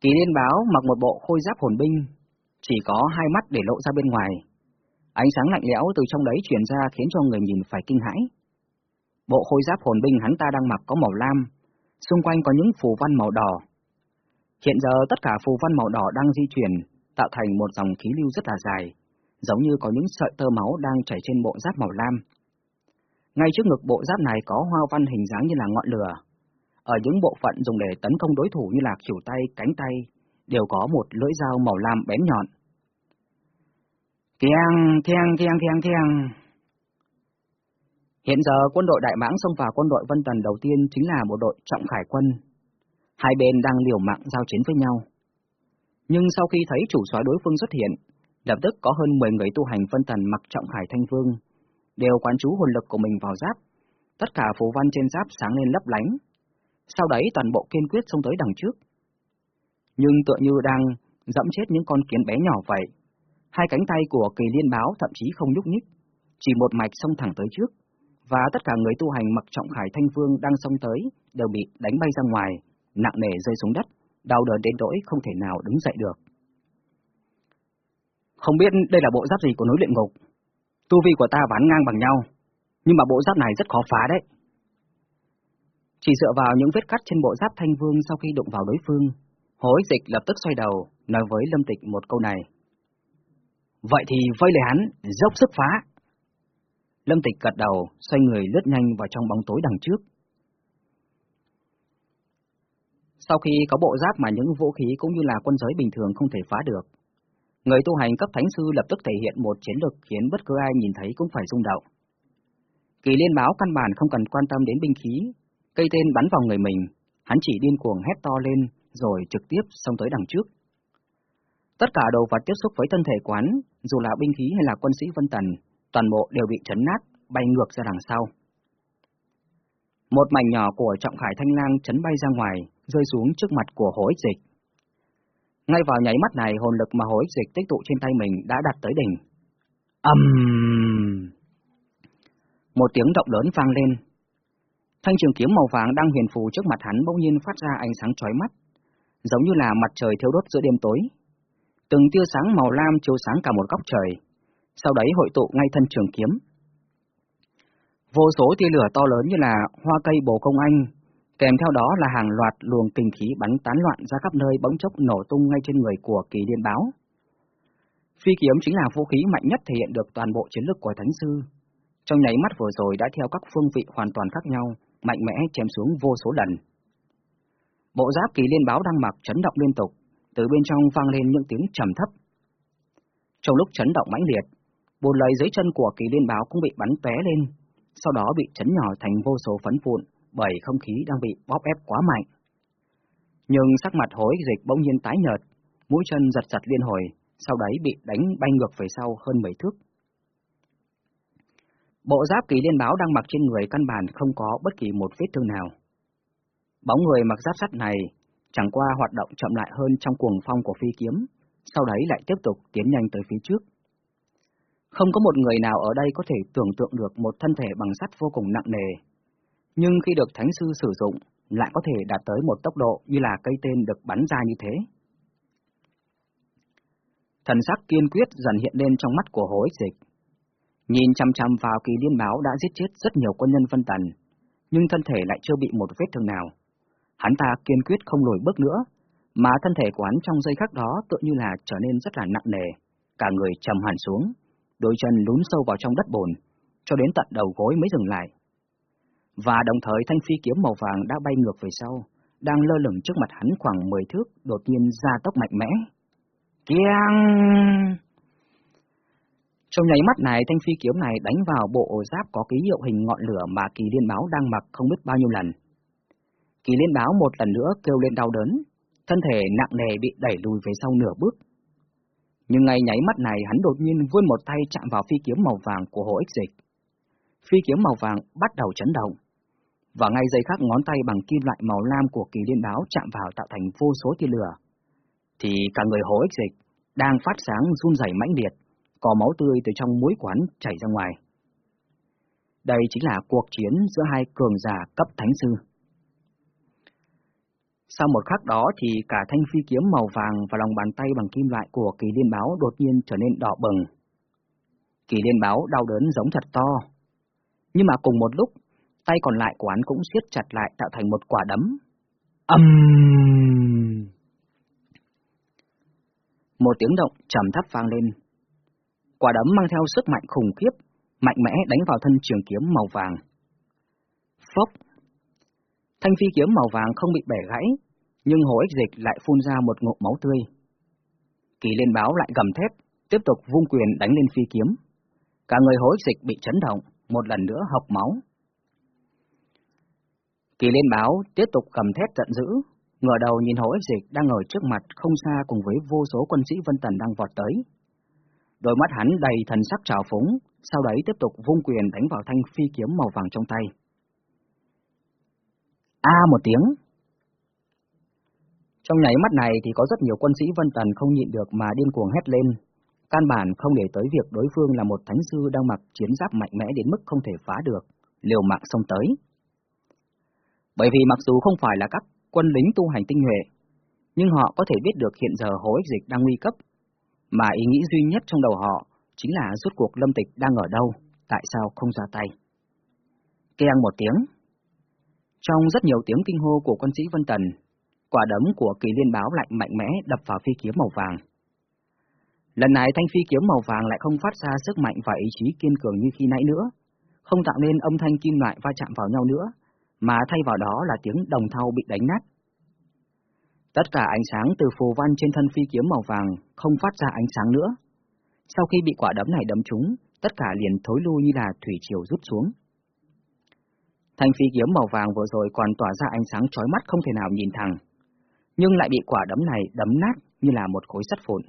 Kỳ liên báo mặc một bộ khôi giáp hồn binh, chỉ có hai mắt để lộ ra bên ngoài. Ánh sáng lạnh lẽo từ trong đấy truyền ra khiến cho người nhìn phải kinh hãi. Bộ khôi giáp hồn binh hắn ta đang mặc có màu lam, xung quanh có những phù văn màu đỏ. Hiện giờ tất cả phù văn màu đỏ đang di chuyển, tạo thành một dòng khí lưu rất là dài, giống như có những sợi tơ máu đang chảy trên bộ giáp màu lam. Ngay trước ngực bộ giáp này có hoa văn hình dáng như là ngọn lửa, ở những bộ phận dùng để tấn công đối thủ như là khỉu tay, cánh tay, đều có một lưỡi dao màu lam bén nhọn. Keng, keng, keng, keng, keng. Hiện giờ quân đội Đại Mãng xông vào quân đội Vân Tần đầu tiên chính là một đội trọng khải quân. Hai bên đang liều mạng giao chiến với nhau. Nhưng sau khi thấy chủ soái đối phương xuất hiện, lập tức có hơn 10 người tu hành phân Tần mặc trọng hải thanh vương, đều quán chú hồn lực của mình vào giáp. Tất cả phù văn trên giáp sáng lên lấp lánh, sau đấy toàn bộ kiên quyết xông tới đằng trước. Nhưng tựa như đang dẫm chết những con kiến bé nhỏ vậy, hai cánh tay của kỳ liên báo thậm chí không nhúc nhích, chỉ một mạch xông thẳng tới trước, và tất cả người tu hành mặc trọng khải thanh vương đang xông tới đều bị đánh bay ra ngoài, nặng nề rơi xuống đất, đau đớn đến nỗi không thể nào đứng dậy được. Không biết đây là bộ giáp gì của núi luyện ngục. Tu vi của ta ván ngang bằng nhau, nhưng mà bộ giáp này rất khó phá đấy. Chỉ dựa vào những vết cắt trên bộ giáp thanh vương sau khi đụng vào đối phương, hối dịch lập tức xoay đầu, nói với Lâm Tịch một câu này. Vậy thì vây lấy hắn, dốc sức phá. Lâm Tịch gật đầu, xoay người lướt nhanh vào trong bóng tối đằng trước. Sau khi có bộ giáp mà những vũ khí cũng như là quân giới bình thường không thể phá được, người tu hành cấp thánh sư lập tức thể hiện một chiến lược khiến bất cứ ai nhìn thấy cũng phải rung động. Kỳ liên báo căn bản không cần quan tâm đến binh khí, cây tên bắn vào người mình, hắn chỉ điên cuồng hét to lên rồi trực tiếp xông tới đằng trước. Tất cả đồ vật tiếp xúc với thân thể quán, dù là binh khí hay là quân sĩ Vân Tần, toàn bộ đều bị chấn nát, bay ngược ra đằng sau. Một mảnh nhỏ của trọng khải thanh lang chấn bay ra ngoài, rơi xuống trước mặt của Hối dịch. Ngay vào nháy mắt này, hồn lực mà Hối dịch tích tụ trên tay mình đã đạt tới đỉnh. Âm! Um... Một tiếng động lớn vang lên. Thanh trường kiếm màu vàng đang huyền phù trước mặt hắn bỗng nhiên phát ra ánh sáng chói mắt, giống như là mặt trời thiếu đốt giữa đêm tối. Từng tia sáng màu lam chiếu sáng cả một góc trời, sau đấy hội tụ ngay thân trường kiếm. Vô số tia lửa to lớn như là hoa cây bồ công anh, kèm theo đó là hàng loạt luồng kinh khí bắn tán loạn ra khắp nơi bỗng chốc nổ tung ngay trên người của kỳ liên báo. Phi kiếm chính là vũ khí mạnh nhất thể hiện được toàn bộ chiến lược của Thánh Sư. Trong nháy mắt vừa rồi đã theo các phương vị hoàn toàn khác nhau, mạnh mẽ chém xuống vô số lần. Bộ giáp kỳ liên báo đang mặc chấn động liên tục, từ bên trong vang lên những tiếng trầm thấp. Trong lúc chấn động mãnh liệt, bồn lầy dưới chân của kỳ liên báo cũng bị bắn tóe lên, sau đó bị chấn nhỏ thành vô số phấn vụn bởi không khí đang bị bóp ép quá mạnh. Nhưng sắc mặt hối dịch bỗng nhiên tái nhợt, mũi chân giật giật liên hồi, sau đấy bị đánh bay ngược về sau hơn 10 thước. Bộ giáp kỳ liên báo đang mặc trên người căn bản không có bất kỳ một vết thương nào. Bóng người mặc giáp sắt này chẳng qua hoạt động chậm lại hơn trong cuồng phong của phi kiếm, sau đấy lại tiếp tục tiến nhanh tới phía trước. Không có một người nào ở đây có thể tưởng tượng được một thân thể bằng sắt vô cùng nặng nề. Nhưng khi được Thánh Sư sử dụng, lại có thể đạt tới một tốc độ như là cây tên được bắn ra như thế. Thần sắc kiên quyết dần hiện lên trong mắt của Hối Dịch. Nhìn chăm chăm vào kỳ liên báo đã giết chết rất nhiều quân nhân phân Tần, nhưng thân thể lại chưa bị một vết thương nào. Hắn ta kiên quyết không lùi bước nữa, mà thân thể của hắn trong giây khắc đó tự như là trở nên rất là nặng nề, cả người trầm hẳn xuống, đôi chân lún sâu vào trong đất bồn cho đến tận đầu gối mới dừng lại. Và đồng thời thanh phi kiếm màu vàng đã bay ngược về sau, đang lơ lửng trước mặt hắn khoảng 10 thước, đột nhiên ra tốc mạnh mẽ. Kiang! Trong nháy mắt này, thanh phi kiếm này đánh vào bộ giáp có ký hiệu hình ngọn lửa mà kỳ liên báo đang mặc không biết bao nhiêu lần. Kỳ liên báo một lần nữa kêu lên đau đớn, thân thể nặng nề bị đẩy lùi về sau nửa bước. Nhưng ngay nháy mắt này hắn đột nhiên vươn một tay chạm vào phi kiếm màu vàng của hồ ích dịch. Phi kiếm màu vàng bắt đầu chấn động. Và ngay giây khắc ngón tay bằng kim loại màu lam của kỳ liên báo chạm vào tạo thành vô số tia lửa. Thì cả người hồ ích dịch đang phát sáng run rẩy mãnh liệt, có máu tươi từ trong mũi quán chảy ra ngoài. Đây chính là cuộc chiến giữa hai cường giả cấp thánh sư. Sau một khắc đó thì cả thanh phi kiếm màu vàng và lòng bàn tay bằng kim loại của kỳ liên báo đột nhiên trở nên đỏ bừng. Kỳ liên báo đau đớn giống thật to. Nhưng mà cùng một lúc, tay còn lại của hắn cũng siết chặt lại tạo thành một quả đấm. Âm! Một tiếng động trầm thấp vang lên. Quả đấm mang theo sức mạnh khủng khiếp, mạnh mẽ đánh vào thân trường kiếm màu vàng. Phốc! Thanh phi kiếm màu vàng không bị bẻ gãy, nhưng hồ ích dịch lại phun ra một ngụm máu tươi. Kỳ liên báo lại gầm thét, tiếp tục vung quyền đánh lên phi kiếm. Cả người ích dịch bị chấn động, một lần nữa học máu. Kỳ liên báo tiếp tục cầm thét giận dữ, ngửa đầu nhìn hồ ích dịch đang ở trước mặt không xa cùng với vô số quân sĩ Vân Tần đang vọt tới. Đôi mắt hắn đầy thần sắc trào phúng, sau đấy tiếp tục vung quyền đánh vào thanh phi kiếm màu vàng trong tay. A một tiếng. Trong nháy mắt này thì có rất nhiều quân sĩ Vân Tần không nhịn được mà điên cuồng hét lên, căn bản không để tới việc đối phương là một thánh sư đang mặc chiến giáp mạnh mẽ đến mức không thể phá được, liều mạng xông tới. Bởi vì mặc dù không phải là các quân lính tu hành tinh nhuệ, nhưng họ có thể biết được hiện giờ hố Ích Dịch đang nguy cấp, mà ý nghĩ duy nhất trong đầu họ chính là rốt cuộc Lâm Tịch đang ở đâu, tại sao không ra tay. Keng một tiếng. Trong rất nhiều tiếng kinh hô của quân sĩ Vân Tần, quả đấm của kỳ liên báo lạnh mạnh mẽ đập vào phi kiếm màu vàng. Lần này thanh phi kiếm màu vàng lại không phát ra sức mạnh và ý chí kiên cường như khi nãy nữa, không tạo nên âm thanh kim loại va chạm vào nhau nữa, mà thay vào đó là tiếng đồng thau bị đánh nát. Tất cả ánh sáng từ phù văn trên thân phi kiếm màu vàng không phát ra ánh sáng nữa. Sau khi bị quả đấm này đấm trúng, tất cả liền thối lui như là thủy triều rút xuống. Thanh phi kiếm màu vàng vừa rồi còn tỏa ra ánh sáng chói mắt không thể nào nhìn thẳng, nhưng lại bị quả đấm này đấm nát như là một khối sắt phụn.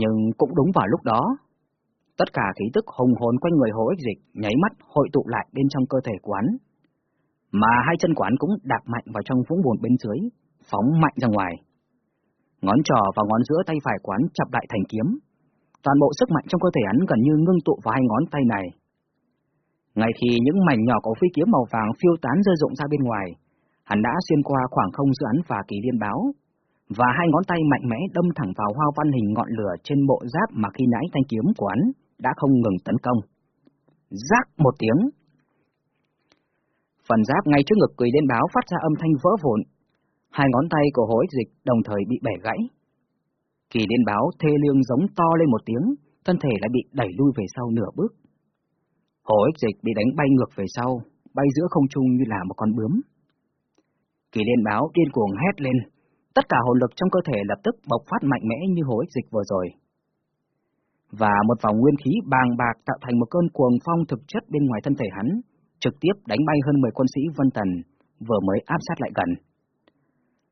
Nhưng cũng đúng vào lúc đó, tất cả khí tức hùng hồn quanh người Hồ Ích Dịch nháy mắt hội tụ lại bên trong cơ thể quán, mà hai chân quán cũng đạp mạnh vào trong vũng bùn bên dưới, phóng mạnh ra ngoài. Ngón trỏ và ngón giữa tay phải quán chập lại thành kiếm, toàn bộ sức mạnh trong cơ thể hắn gần như ngưng tụ vào hai ngón tay này. Ngay khi những mảnh nhỏ của phi kiếm màu vàng phiêu tán rơi rụng ra bên ngoài, hắn đã xuyên qua khoảng không giữa hắn và kỳ liên báo, và hai ngón tay mạnh mẽ đâm thẳng vào hoa văn hình ngọn lửa trên bộ giáp mà khi nãy thanh kiếm của hắn đã không ngừng tấn công. Rác một tiếng. Phần giáp ngay trước ngực quỳ liên báo phát ra âm thanh vỡ vụn. Hai ngón tay của hối ích dịch đồng thời bị bẻ gãy. Kỳ liên báo thê lương giống to lên một tiếng, thân thể lại bị đẩy lui về sau nửa bước. Hồ ích dịch bị đánh bay ngược về sau, bay giữa không trung như là một con bướm. Kỳ liên báo điên cuồng hét lên, tất cả hồn lực trong cơ thể lập tức bộc phát mạnh mẽ như hối dịch vừa rồi. Và một vòng nguyên khí bàng bạc tạo thành một cơn cuồng phong thực chất bên ngoài thân thể hắn, trực tiếp đánh bay hơn 10 quân sĩ Vân Tần, vừa mới áp sát lại gần.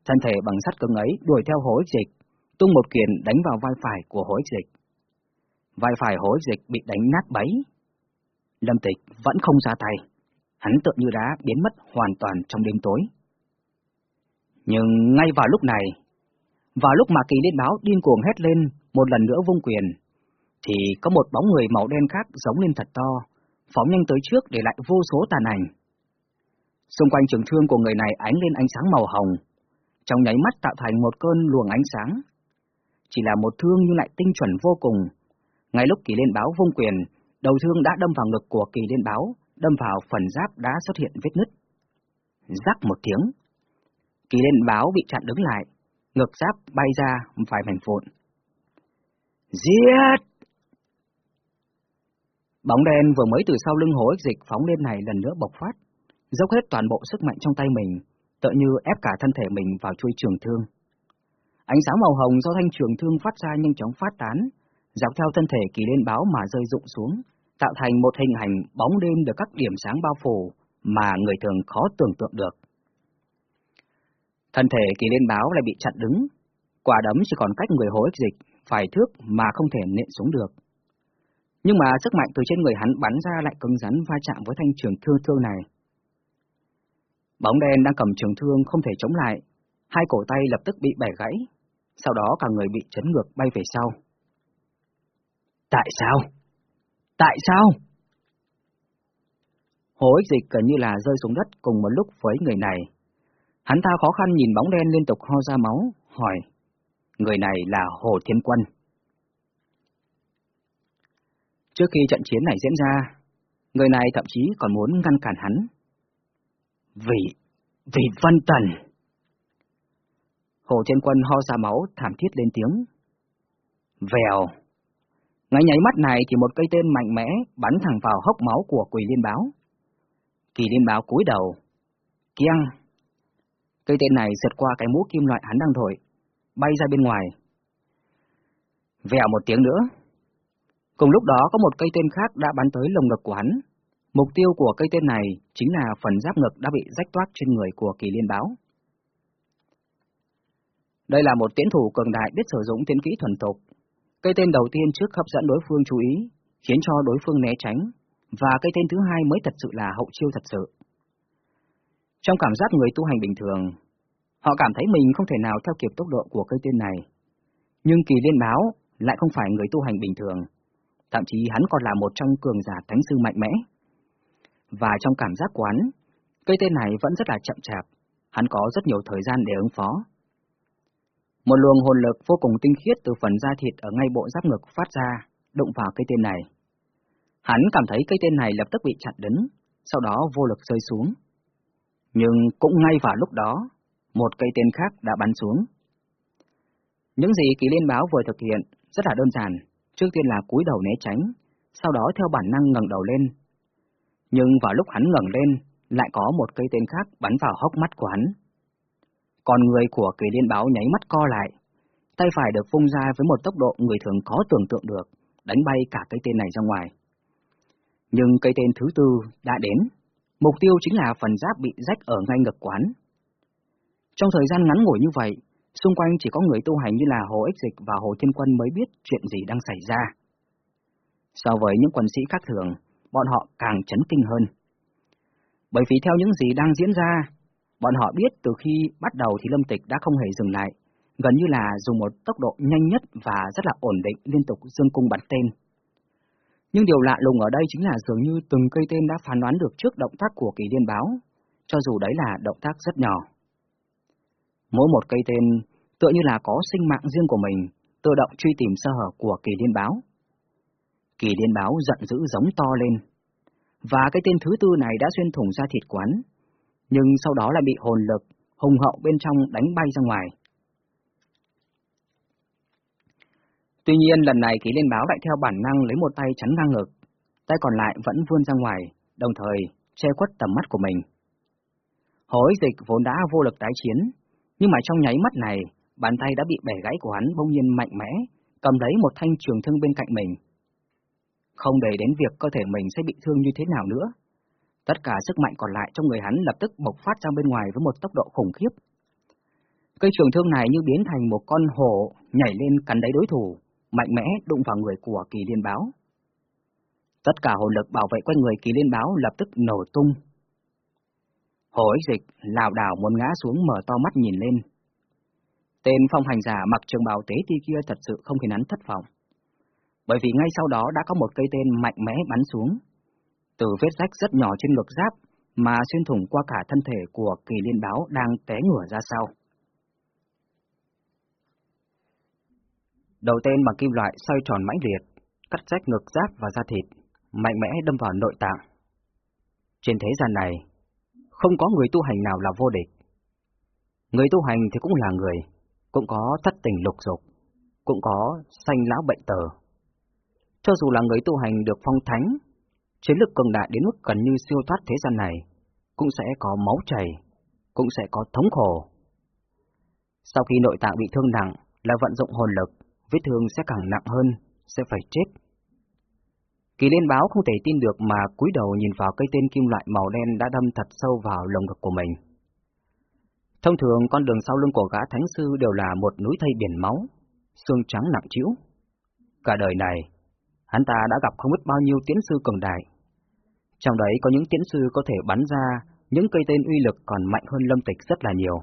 Thân thể bằng sắt cứng ấy đuổi theo hối dịch, tung một kiền đánh vào vai phải của hối dịch. Vai phải hối dịch bị đánh nát bấy. Lâm Tịch vẫn không ra tay, hắn tự như đá biến mất hoàn toàn trong đêm tối. Nhưng ngay vào lúc này, vào lúc mà kỳ liên báo điên cuồng hét lên một lần nữa vung quyền, thì có một bóng người màu đen khác giống lên thật to, phóng nhanh tới trước để lại vô số tàn ảnh. Xung quanh trường thương của người này ánh lên ánh sáng màu hồng, trong nháy mắt tạo thành một cơn luồng ánh sáng. Chỉ là một thương nhưng lại tinh chuẩn vô cùng. Ngay lúc kỳ liên báo vung quyền, đầu thương đã đâm vào ngực của kỳ liên báo, đâm vào phần giáp đã xuất hiện vết nứt. Rắc một tiếng, kỳ liên báo bị chặn đứng lại, ngực giáp bay ra vài mảnh vụn. Giết! Bóng đen vừa mới từ sau lưng hồ ích dịch phóng lên này lần nữa bộc phát, dốc hết toàn bộ sức mạnh trong tay mình, tựa như ép cả thân thể mình vào chuôi trường thương. Ánh sáng màu hồng do thanh trường thương phát ra nhanh chóng phát tán, dọc theo thân thể kỳ liên báo mà rơi rụng xuống, tạo thành một hình ảnh bóng đêm được các điểm sáng bao phủ mà người thường khó tưởng tượng được. Thân thể kỳ liên báo lại bị chặn đứng, quả đấm chỉ còn cách người hồ ích dịch, phải thước mà không thể nện xuống được. Nhưng mà sức mạnh từ trên người hắn bắn ra lại cứng rắn va chạm với thanh trường thương thương này. Bóng đen đang cầm trường thương không thể chống lại, hai cổ tay lập tức bị bẻ gãy, sau đó cả người bị chấn ngược bay về sau. Tại sao? Tại sao? Hồ ích dịch gần như là rơi xuống đất cùng một lúc với người này. Hắn ta khó khăn nhìn bóng đen liên tục ho ra máu, hỏi. Người này là Hồ Thiên Quân. Trước khi trận chiến này diễn ra, người này thậm chí còn muốn ngăn cản hắn. Vì, vì Vân Tần. Hồ Thiên Quân ho ra máu, thảm thiết lên tiếng. Vèo. Ngay nháy mắt này thì một cây tên mạnh mẽ bắn thẳng vào hốc máu của quỷ liên báo. Kỳ liên báo cúi đầu. Kieng. Cây tên này sượt qua cái mũ kim loại hắn đang thổi, bay ra bên ngoài. Vẹo một tiếng nữa. Cùng lúc đó có một cây tên khác đã bắn tới lồng ngực của hắn. Mục tiêu của cây tên này chính là phần giáp ngực đã bị rách toát trên người của kỳ liên báo. Đây là một tiến thủ cường đại biết sử dụng tiến kỹ thuần tục. Cây tên đầu tiên trước hấp dẫn đối phương chú ý, khiến cho đối phương né tránh, và cây tên thứ hai mới thật sự là hậu chiêu thật sự. Trong cảm giác người tu hành bình thường, họ cảm thấy mình không thể nào theo kịp tốc độ của cây tên này. Nhưng kỳ liên báo lại không phải người tu hành bình thường, thậm chí hắn còn là một trong cường giả thánh sư mạnh mẽ. Và trong cảm giác quán, cây tên này vẫn rất là chậm chạp, hắn có rất nhiều thời gian để ứng phó. Một luồng hồn lực vô cùng tinh khiết từ phần da thịt ở ngay bộ giáp ngực phát ra, đụng vào cây tên này. Hắn cảm thấy cây tên này lập tức bị chặn đứng, sau đó vô lực rơi xuống. Nhưng cũng ngay vào lúc đó, một cây tên khác đã bắn xuống. Những gì kỳ liên báo vừa thực hiện rất là đơn giản, trước tiên là cúi đầu né tránh, sau đó theo bản năng ngẩng đầu lên. Nhưng vào lúc hắn ngẩng lên, lại có một cây tên khác bắn vào hốc mắt của hắn. Còn người của kỳ liên báo nháy mắt co lại, tay phải được vung ra với một tốc độ người thường khó tưởng tượng được, đánh bay cả cây tên này ra ngoài. Nhưng cây tên thứ tư đã đến, mục tiêu chính là phần giáp bị rách ở ngay ngực quán. Trong thời gian ngắn ngủi như vậy, xung quanh chỉ có người tu hành như là Hồ Ích Dịch và Hồ Thiên Quân mới biết chuyện gì đang xảy ra. So với những quân sĩ khác thường, bọn họ càng chấn kinh hơn. Bởi vì theo những gì đang diễn ra, bọn họ biết từ khi bắt đầu thì Lâm Tịch đã không hề dừng lại, gần như là dùng một tốc độ nhanh nhất và rất là ổn định liên tục dương cung bắn tên. Nhưng điều lạ lùng ở đây chính là dường như từng cây tên đã phán đoán được trước động tác của kỳ liên báo, cho dù đấy là động tác rất nhỏ. Mỗi một cây tên tựa như là có sinh mạng riêng của mình, tự động truy tìm sơ hở của kỳ liên báo. Kỳ liên báo giận dữ giống to lên, và cái tên thứ tư này đã xuyên thủng ra thịt quán, nhưng sau đó lại bị hồn lực, hùng hậu bên trong đánh bay ra ngoài. Tuy nhiên lần này ký liên báo lại theo bản năng lấy một tay chắn ngang ngực, tay còn lại vẫn vươn ra ngoài, đồng thời che khuất tầm mắt của mình. Hối dịch vốn đã vô lực tái chiến, nhưng mà trong nháy mắt này, bàn tay đã bị bẻ gãy của hắn bỗng nhiên mạnh mẽ, cầm lấy một thanh trường thương bên cạnh mình. Không để đến việc cơ thể mình sẽ bị thương như thế nào nữa. Tất cả sức mạnh còn lại trong người hắn lập tức bộc phát ra bên ngoài với một tốc độ khủng khiếp. Cây trường thương này như biến thành một con hổ nhảy lên cắn đáy đối thủ, mạnh mẽ đụng vào người của kỳ liên báo. Tất cả hồn lực bảo vệ quanh người kỳ liên báo lập tức nổ tung. Hồ ích dịch lào đảo muốn ngã xuống mở to mắt nhìn lên. Tên phong hành giả mặc trường bào tế ti kia thật sự không khiến hắn thất vọng. Bởi vì ngay sau đó đã có một cây tên mạnh mẽ bắn xuống. Từ vết rách rất nhỏ trên ngực giáp mà xuyên thủng qua cả thân thể của kỳ liên báo đang té ngửa ra sau. Đầu tên bằng kim loại xoay tròn mãnh liệt, cắt rách ngực giáp và da thịt, mạnh mẽ đâm vào nội tạng. Trên thế gian này, không có người tu hành nào là vô địch. Người tu hành thì cũng là người, cũng có thất tình lục dục, cũng có sanh lão bệnh tờ. Cho dù là người tu hành được phong thánh, chiến lực cường đại đến mức gần như siêu thoát thế gian này, cũng sẽ có máu chảy, cũng sẽ có thống khổ. Sau khi nội tạng bị thương nặng, là vận dụng hồn lực, vết thương sẽ càng nặng hơn, sẽ phải chết. Kỳ liên báo không thể tin được mà cúi đầu nhìn vào cây tên kim loại màu đen đã đâm thật sâu vào lồng ngực của mình. Thông thường con đường sau lưng của gã thánh sư đều là một núi thây biển máu, xương trắng nặng trĩu. Cả đời này, hắn ta đã gặp không biết bao nhiêu tiến sư cường đại. Trong đấy có những tiến sư có thể bắn ra những cây tên uy lực còn mạnh hơn lâm tịch rất là nhiều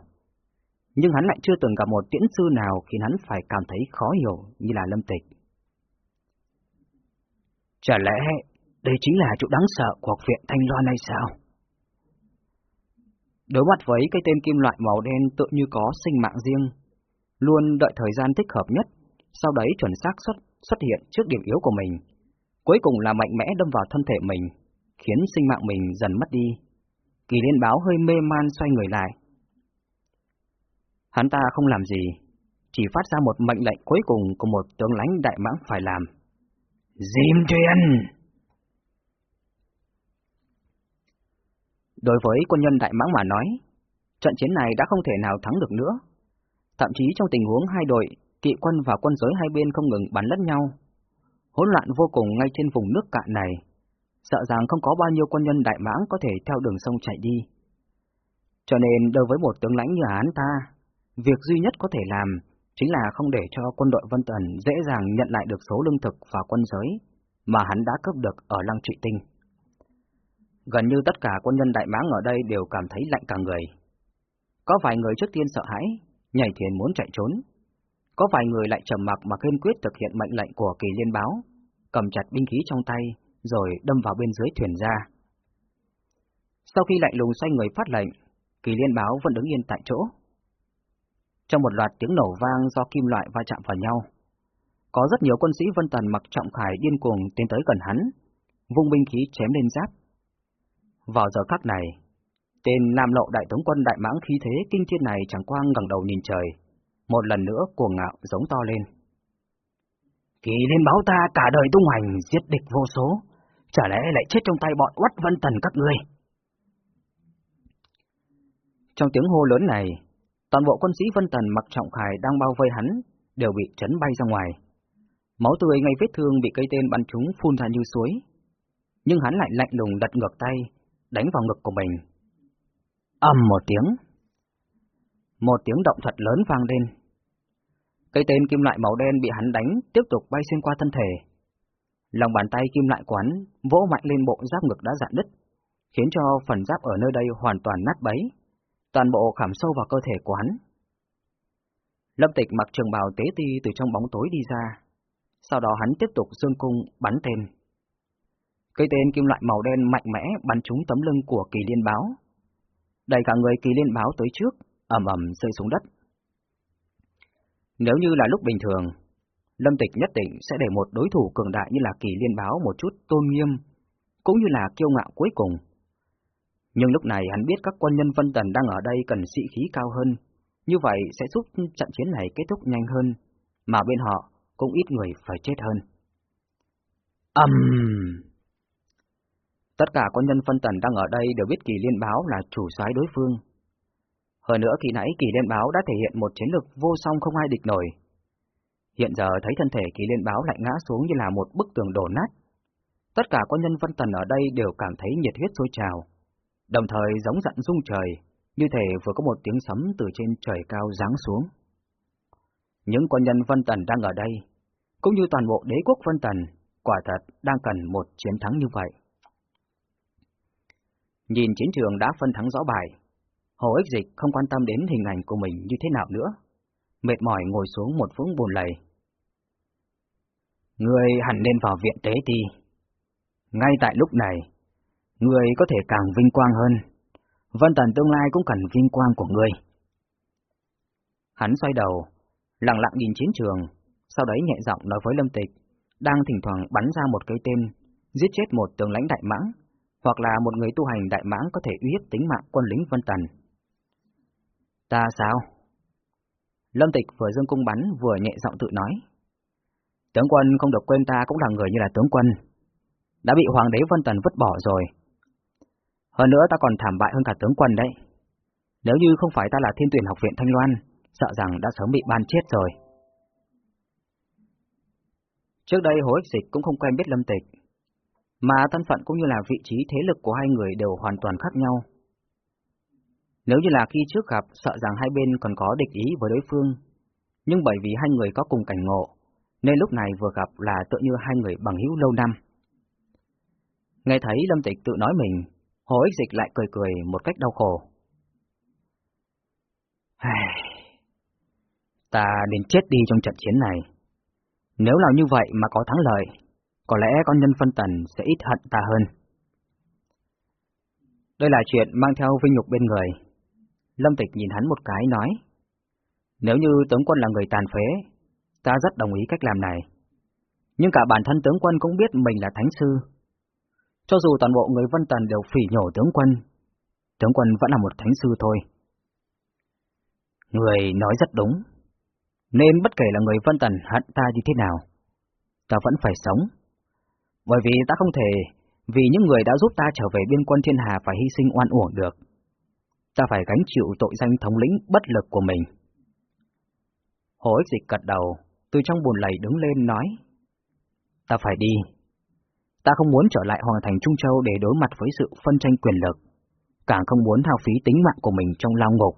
nhưng hắn lại chưa từng gặp một tiễn sư nào khiến hắn phải cảm thấy khó hiểu như là lâm tịch. Chả lẽ đây chính là chỗ đáng sợ của học viện Thanh Loan hay sao? Đối mặt với cái tên kim loại màu đen tự như có sinh mạng riêng, luôn đợi thời gian thích hợp nhất, sau đấy chuẩn xác xuất, xuất hiện trước điểm yếu của mình, cuối cùng là mạnh mẽ đâm vào thân thể mình, khiến sinh mạng mình dần mất đi. Kỳ liên báo hơi mê man xoay người lại, Hắn ta không làm gì, chỉ phát ra một mệnh lệnh cuối cùng của một tướng lãnh đại mãng phải làm. Diêm truyền! Đối với quân nhân đại mãng mà nói, trận chiến này đã không thể nào thắng được nữa. Thậm chí trong tình huống hai đội, kỵ quân và quân giới hai bên không ngừng bắn lẫn nhau. Hỗn loạn vô cùng ngay trên vùng nước cạn này, sợ rằng không có bao nhiêu quân nhân đại mãng có thể theo đường sông chạy đi. Cho nên đối với một tướng lãnh như hắn ta, Việc duy nhất có thể làm chính là không để cho quân đội Vân Tần dễ dàng nhận lại được số lương thực và quân giới mà hắn đã cướp được ở Lăng Trụy Tinh. Gần như tất cả quân nhân Đại Mãng ở đây đều cảm thấy lạnh cả người. Có vài người trước tiên sợ hãi, nhảy thuyền muốn chạy trốn. Có vài người lại trầm mặc mà kiên quyết thực hiện mệnh lệnh của kỳ liên báo, cầm chặt binh khí trong tay, rồi đâm vào bên dưới thuyền ra. Sau khi lạnh lùng xoay người phát lệnh, kỳ liên báo vẫn đứng yên tại chỗ. Trong một loạt tiếng nổ vang do kim loại va chạm vào nhau, có rất nhiều quân sĩ Vân Tần mặc trọng khải điên cuồng tiến tới gần hắn, vung binh khí chém lên giáp. Vào giờ khắc này, tên Nam Lộ Đại Tống quân Đại Mãng khí thế kinh thiên này chẳng qua ngẩng đầu nhìn trời, một lần nữa cuồng ngạo giống to lên. Kỳ lên báo ta cả đời tung hành giết địch vô số, chả lẽ lại chết trong tay bọn uất Vân Tần các ngươi? Trong tiếng hô lớn này, toàn bộ quân sĩ Vân Tần mặc trọng khải đang bao vây hắn đều bị chấn bay ra ngoài. Máu tươi ngay vết thương bị cây tên bắn trúng phun ra như suối. Nhưng hắn lại lạnh lùng đặt ngược tay, đánh vào ngực của mình. ầm một tiếng. Một tiếng động thật lớn vang lên. Cây tên kim loại màu đen bị hắn đánh tiếp tục bay xuyên qua thân thể. Lòng bàn tay kim loại quán vỗ mạnh lên bộ giáp ngực đã dạn đứt, khiến cho phần giáp ở nơi đây hoàn toàn nát bấy, toàn bộ khảm sâu vào cơ thể của hắn. Lâm Tịch mặc trường bào tế ti từ trong bóng tối đi ra, sau đó hắn tiếp tục dương cung bắn tên. Cây tên kim loại màu đen mạnh mẽ bắn trúng tấm lưng của kỳ liên báo. Đẩy cả người kỳ liên báo tới trước, ầm ầm rơi xuống đất. Nếu như là lúc bình thường, Lâm Tịch nhất định sẽ để một đối thủ cường đại như là kỳ liên báo một chút tôn nghiêm, cũng như là kiêu ngạo cuối cùng. Nhưng lúc này hắn biết các quân nhân Vân Tần đang ở đây cần sĩ khí cao hơn, như vậy sẽ giúp trận chiến này kết thúc nhanh hơn, mà bên họ cũng ít người phải chết hơn. Ầm! Um... Tất cả quân nhân phân tần đang ở đây đều biết kỳ liên báo là chủ soái đối phương. Hơn nữa khi nãy kỳ liên báo đã thể hiện một chiến lược vô song không ai địch nổi. Hiện giờ thấy thân thể kỳ liên báo lại ngã xuống như là một bức tường đổ nát. Tất cả quân nhân phân tần ở đây đều cảm thấy nhiệt huyết sôi trào, đồng thời giống giận rung trời, như thể vừa có một tiếng sấm từ trên trời cao giáng xuống. Những quân nhân Vân Tần đang ở đây, cũng như toàn bộ đế quốc Vân Tần, quả thật đang cần một chiến thắng như vậy. Nhìn chiến trường đã phân thắng rõ bài, Hồ Ích Dịch không quan tâm đến hình ảnh của mình như thế nào nữa, mệt mỏi ngồi xuống một vũng buồn lầy. Người hẳn nên vào viện tế ti. Ngay tại lúc này, người có thể càng vinh quang hơn. Vân Tần tương lai cũng cần vinh quang của người. Hắn xoay đầu, lặng lặng nhìn chiến trường, sau đấy nhẹ giọng nói với Lâm Tịch, đang thỉnh thoảng bắn ra một cây tên, giết chết một tướng lãnh đại mãng, hoặc là một người tu hành đại mãng có thể uy hiếp tính mạng quân lính Vân Tần. Ta sao? Lâm Tịch vừa dương cung bắn vừa nhẹ giọng tự nói. Tướng quân không được quên ta cũng là người như là tướng quân. Đã bị Hoàng đế Vân Tần vứt bỏ rồi. Hơn nữa ta còn thảm bại hơn cả tướng quân đấy. Nếu như không phải ta là thiên tuyển học viện Thanh Loan, sợ rằng đã sớm bị ban chết rồi. Trước đây Hồ Ích Dịch cũng không quen biết Lâm Tịch, mà thân phận cũng như là vị trí thế lực của hai người đều hoàn toàn khác nhau. Nếu như là khi trước gặp, sợ rằng hai bên còn có địch ý với đối phương, nhưng bởi vì hai người có cùng cảnh ngộ, nên lúc này vừa gặp là tự như hai người bằng hữu lâu năm. Nghe thấy Lâm Tịch tự nói mình, Hồ Ích Dịch lại cười cười một cách đau khổ. Ta nên chết đi trong trận chiến này. Nếu là như vậy mà có thắng lợi, có lẽ con nhân phân tần sẽ ít hận ta hơn. Đây là chuyện mang theo vinh nhục bên người. Lâm Tịch nhìn hắn một cái nói, nếu như tướng quân là người tàn phế, ta rất đồng ý cách làm này. Nhưng cả bản thân tướng quân cũng biết mình là thánh sư. Cho dù toàn bộ người Vân Tần đều phỉ nhổ tướng quân, tướng quân vẫn là một thánh sư thôi. Người nói rất đúng. Nên bất kể là người Vân Tần hận ta như thế nào, ta vẫn phải sống. Bởi vì ta không thể vì những người đã giúp ta trở về biên quân thiên hà phải hy sinh oan uổng được. Ta phải gánh chịu tội danh thống lĩnh bất lực của mình. Hối dịch cật đầu, từ trong buồn lầy đứng lên nói. Ta phải đi. Ta không muốn trở lại Hoàng thành Trung Châu để đối mặt với sự phân tranh quyền lực, càng không muốn thao phí tính mạng của mình trong lao ngục.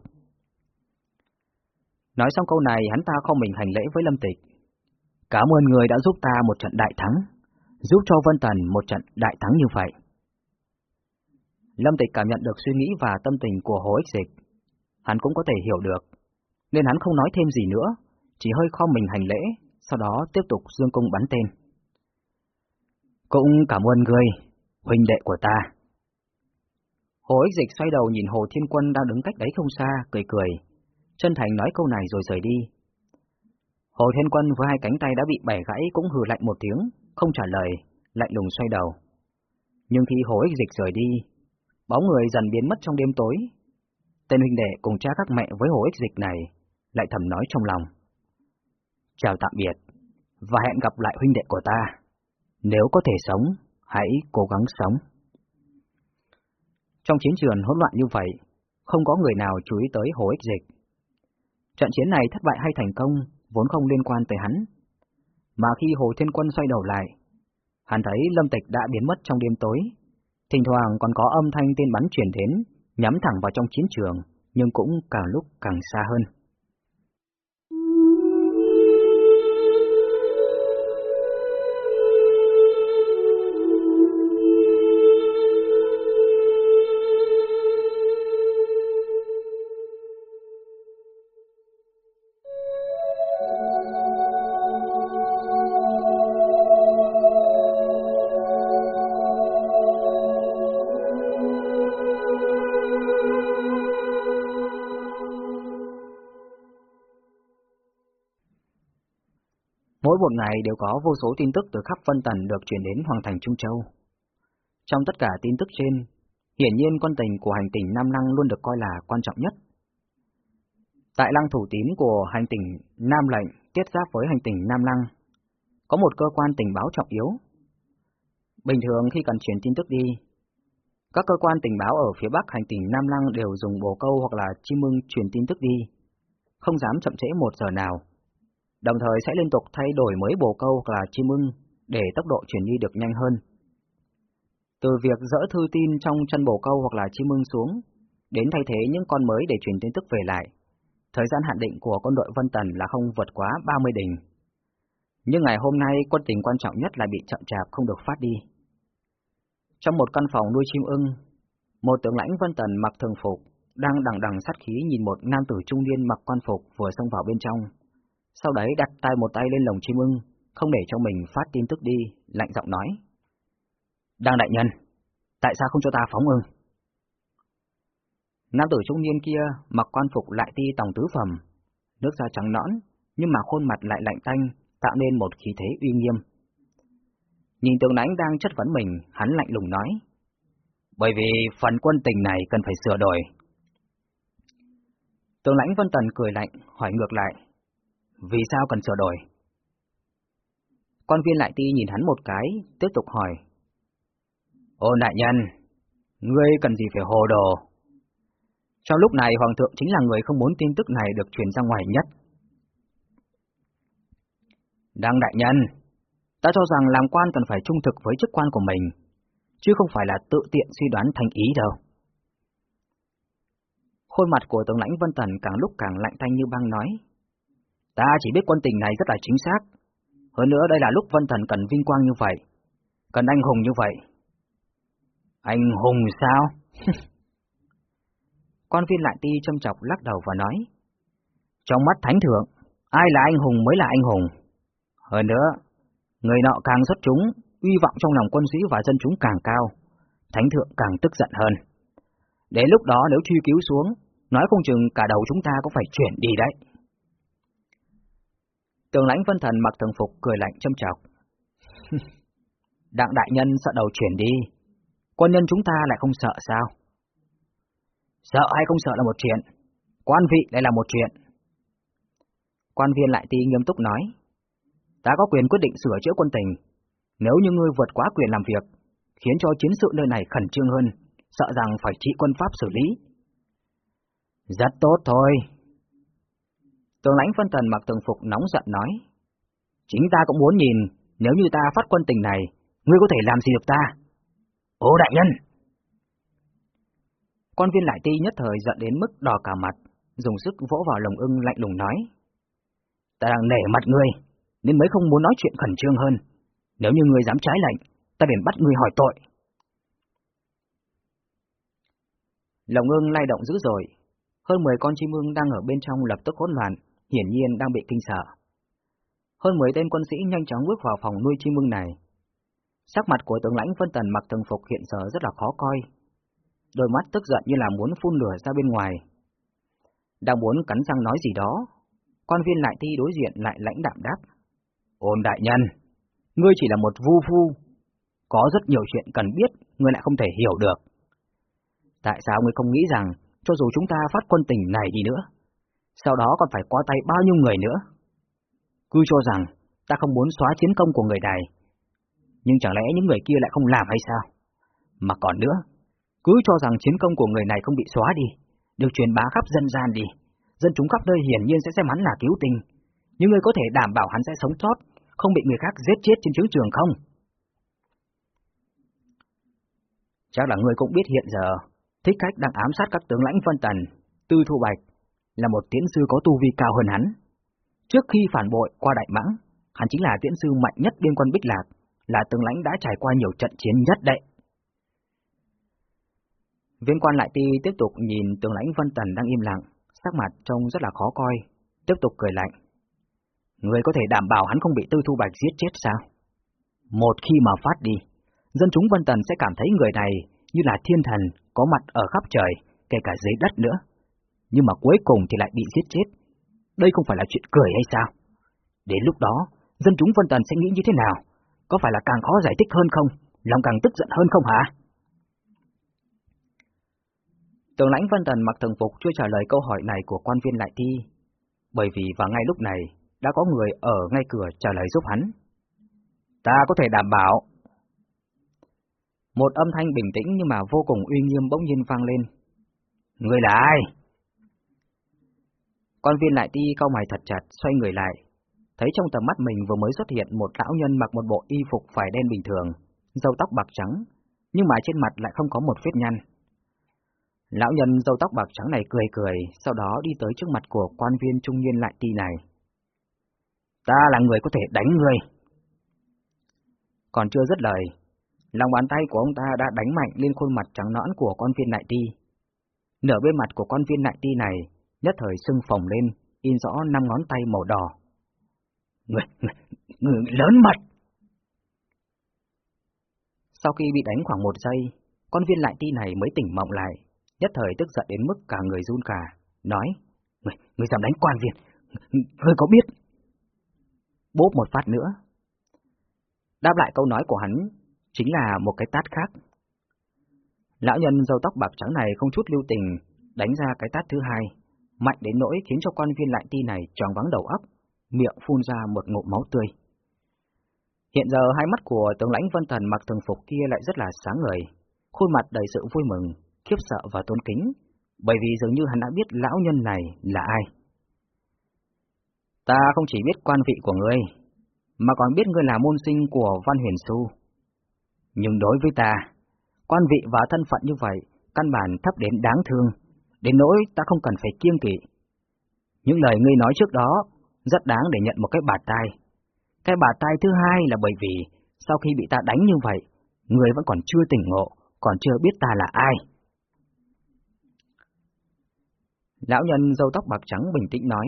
Nói xong câu này, hắn ta không mình hành lễ với Lâm Tịch. Cảm ơn người đã giúp ta một trận đại thắng, giúp cho Vân Tần một trận đại thắng như vậy. Lâm Tịch cảm nhận được suy nghĩ và tâm tình của Hồ Ích Dịch. Hắn cũng có thể hiểu được, nên hắn không nói thêm gì nữa, chỉ hơi kho mình hành lễ, sau đó tiếp tục dương cung bắn tên. Cũng cảm ơn ngươi, huynh đệ của ta. Hồ Ích Dịch xoay đầu nhìn Hồ Thiên Quân đang đứng cách đấy không xa, cười cười. Chân thành nói câu này rồi rời đi. Hồ Thiên Quân với hai cánh tay đã bị bẻ gãy cũng hừ lạnh một tiếng, không trả lời, lạnh lùng xoay đầu. Nhưng khi Hồ Ích Dịch rời đi, bóng người dần biến mất trong đêm tối. Tên huynh đệ cùng cha các mẹ với Hồ Ích Dịch này lại thầm nói trong lòng. Chào tạm biệt, và hẹn gặp lại huynh đệ của ta. Nếu có thể sống, hãy cố gắng sống. Trong chiến trường hỗn loạn như vậy, không có người nào chú ý tới Hồ Ích Dịch. Trận chiến này thất bại hay thành công vốn không liên quan tới hắn. Mà khi Hồ Thiên Quân xoay đầu lại, hắn thấy Lâm Tịch đã biến mất trong đêm tối. Thỉnh thoảng còn có âm thanh tên bắn truyền đến, nhắm thẳng vào trong chiến trường, nhưng cũng càng lúc càng xa hơn. Một ngày đều có vô số tin tức từ khắp phân tần được chuyển đến Hoàng thành Trung Châu. Trong tất cả tin tức trên, hiển nhiên con tình của hành tinh Nam Lăng luôn được coi là quan trọng nhất. Tại lăng thủ tín của hành tinh Nam Lệnh tiếp giáp với hành tinh Nam Lăng, có một cơ quan tình báo trọng yếu. Bình thường khi cần truyền tin tức đi, các cơ quan tình báo ở phía bắc hành tinh Nam Lăng đều dùng bồ câu hoặc là chim mưng truyền tin tức đi, không dám chậm trễ một giờ nào đồng thời sẽ liên tục thay đổi mới bồ câu hoặc là chim ưng để tốc độ chuyển đi được nhanh hơn. Từ việc dỡ thư tin trong chân bồ câu hoặc là chim ưng xuống, đến thay thế những con mới để truyền tin tức về lại, thời gian hạn định của quân đội Vân Tần là không vượt quá 30 đình. Nhưng ngày hôm nay quân tình quan trọng nhất là bị chậm chạp không được phát đi. Trong một căn phòng nuôi chim ưng, một tướng lãnh Vân Tần mặc thường phục, đang đằng đằng sát khí nhìn một nam tử trung niên mặc quan phục vừa xông vào bên trong, sau đấy đặt tay một tay lên lồng chim ưng, không để cho mình phát tin tức đi, lạnh giọng nói. Đang đại nhân, tại sao không cho ta phóng ưng? Nam tử trung niên kia mặc quan phục lại ti tòng tứ phẩm, nước da trắng nõn, nhưng mà khuôn mặt lại lạnh tanh, tạo nên một khí thế uy nghiêm. Nhìn tướng lãnh đang chất vấn mình, hắn lạnh lùng nói. Bởi vì phần quân tình này cần phải sửa đổi. Tướng lãnh Vân Tần cười lạnh, hỏi ngược lại. Vì sao cần sửa đổi? Quan viên lại ti nhìn hắn một cái, tiếp tục hỏi. Ô đại nhân, ngươi cần gì phải hồ đồ? Trong lúc này Hoàng thượng chính là người không muốn tin tức này được truyền ra ngoài nhất. Đăng đại nhân, ta cho rằng làm quan cần phải trung thực với chức quan của mình, chứ không phải là tự tiện suy đoán thành ý đâu. Khuôn mặt của tướng lãnh Vân Tần càng lúc càng lạnh tanh như băng nói. Ta chỉ biết quân tình này rất là chính xác. Hơn nữa đây là lúc Vân Thần cần vinh quang như vậy. Cần anh hùng như vậy. Anh hùng sao? Quan viên lại ti châm chọc lắc đầu và nói. Trong mắt thánh thượng, ai là anh hùng mới là anh hùng. Hơn nữa, người nọ càng xuất chúng, uy vọng trong lòng quân sĩ và dân chúng càng cao, thánh thượng càng tức giận hơn. Đến lúc đó nếu truy cứu xuống, nói không chừng cả đầu chúng ta cũng phải chuyển đi đấy. Tường lãnh vân thần mặc thường phục cười lạnh châm chọc. Đặng đại nhân sợ đầu chuyển đi, quân nhân chúng ta lại không sợ sao? Sợ hay không sợ là một chuyện, quan vị lại là một chuyện. Quan viên lại ti nghiêm túc nói, ta có quyền quyết định sửa chữa quân tình, nếu như ngươi vượt quá quyền làm việc, khiến cho chiến sự nơi này khẩn trương hơn, sợ rằng phải trị quân pháp xử lý. Rất tốt thôi, Tướng lãnh phân thần mặc thường phục nóng giận nói. Chính ta cũng muốn nhìn, nếu như ta phát quân tình này, ngươi có thể làm gì được ta? Ô đại nhân! Quan viên lại ti nhất thời giận đến mức đỏ cả mặt, dùng sức vỗ vào lồng ưng lạnh lùng nói. Ta đang nể mặt ngươi, nên mới không muốn nói chuyện khẩn trương hơn. Nếu như ngươi dám trái lệnh, ta liền bắt ngươi hỏi tội. lồng ưng lay động dữ dội, hơn 10 con chim ưng đang ở bên trong lập tức hỗn loạn, hiển nhiên đang bị kinh sợ. Hơn 10 tên quân sĩ nhanh chóng bước vào phòng nuôi chim ưng này. Sắc mặt của tướng lãnh Vân Tần mặc thường phục hiện giờ rất là khó coi. Đôi mắt tức giận như là muốn phun lửa ra bên ngoài. Đang muốn cắn răng nói gì đó, quan viên lại thi đối diện lại lãnh đạm đáp. Ôn đại nhân, ngươi chỉ là một vu phu, có rất nhiều chuyện cần biết, ngươi lại không thể hiểu được. Tại sao ngươi không nghĩ rằng, cho dù chúng ta phát quân tình này đi nữa, sau đó còn phải qua tay bao nhiêu người nữa? Cứ cho rằng, ta không muốn xóa chiến công của người này, nhưng chẳng lẽ những người kia lại không làm hay sao? Mà còn nữa, cứ cho rằng chiến công của người này không bị xóa đi, được truyền bá khắp dân gian đi, dân chúng khắp nơi hiển nhiên sẽ xem hắn là cứu tinh. Nhưng người có thể đảm bảo hắn sẽ sống sót, không bị người khác giết chết trên chiến trường không? Chắc là người cũng biết hiện giờ, thích khách đang ám sát các tướng lãnh Vân Tần, Tư Thu Bạch, là một tiễn sư có tu vi cao hơn hắn. Trước khi phản bội qua Đại Mãng, hắn chính là tiễn sư mạnh nhất biên quân Bích Lạc, là tướng lãnh đã trải qua nhiều trận chiến nhất đệ. Viên quan lại ti tiếp tục nhìn tướng lãnh Vân Tần đang im lặng, sắc mặt trông rất là khó coi, tiếp tục cười lạnh. Người có thể đảm bảo hắn không bị Tư Thu Bạch giết chết sao? Một khi mà phát đi, dân chúng Vân Tần sẽ cảm thấy người này như là thiên thần có mặt ở khắp trời, kể cả dưới đất nữa. Nhưng mà cuối cùng thì lại bị giết chết. Đây không phải là chuyện cười hay sao? Đến lúc đó, dân chúng Vân Tần sẽ nghĩ như thế nào? Có phải là càng khó giải thích hơn không? Lòng càng tức giận hơn không hả? Tường lãnh Vân Tần mặc thường phục chưa trả lời câu hỏi này của quan viên lại thi, bởi vì vào ngay lúc này đã có người ở ngay cửa trả lời giúp hắn. Ta có thể đảm bảo. Một âm thanh bình tĩnh nhưng mà vô cùng uy nghiêm bỗng nhiên vang lên. Người là ai? Quan viên lại ti cau mày thật chặt, xoay người lại. Thấy trong tầm mắt mình vừa mới xuất hiện một lão nhân mặc một bộ y phục phải đen bình thường, râu tóc bạc trắng, nhưng mà trên mặt lại không có một vết nhăn. Lão nhân râu tóc bạc trắng này cười cười, sau đó đi tới trước mặt của quan viên trung niên lại ti này. Ta là người có thể đánh người. Còn chưa dứt lời, lòng bàn tay của ông ta đã đánh mạnh lên khuôn mặt trắng nõn của con viên lại ti. Nửa bên mặt của con viên lại ti này nhất thời sưng phồng lên, in rõ năm ngón tay màu đỏ. Người, người, người lớn mật! Sau khi bị đánh khoảng một giây, con viên lại ti này mới tỉnh mộng lại, nhất thời tức giận đến mức cả người run cả, nói, Người, người dám đánh quan viên, người có biết? Bốp một phát nữa. Đáp lại câu nói của hắn, chính là một cái tát khác. Lão nhân râu tóc bạc trắng này không chút lưu tình, đánh ra cái tát thứ hai, mạnh đến nỗi khiến cho quan viên lại ti này tròn vắng đầu óc, miệng phun ra một ngụm máu tươi. Hiện giờ hai mắt của tướng lãnh Vân Thần mặc thường phục kia lại rất là sáng ngời, khuôn mặt đầy sự vui mừng, khiếp sợ và tôn kính, bởi vì dường như hắn đã biết lão nhân này là ai. Ta không chỉ biết quan vị của ngươi, mà còn biết ngươi là môn sinh của Văn Huyền Xu. Nhưng đối với ta, quan vị và thân phận như vậy, căn bản thấp đến đáng thương, đến nỗi ta không cần phải kiêng kỵ. Những lời ngươi nói trước đó rất đáng để nhận một cái bạt tai. Cái bạt tai thứ hai là bởi vì sau khi bị ta đánh như vậy, ngươi vẫn còn chưa tỉnh ngộ, còn chưa biết ta là ai. Lão nhân râu tóc bạc trắng bình tĩnh nói,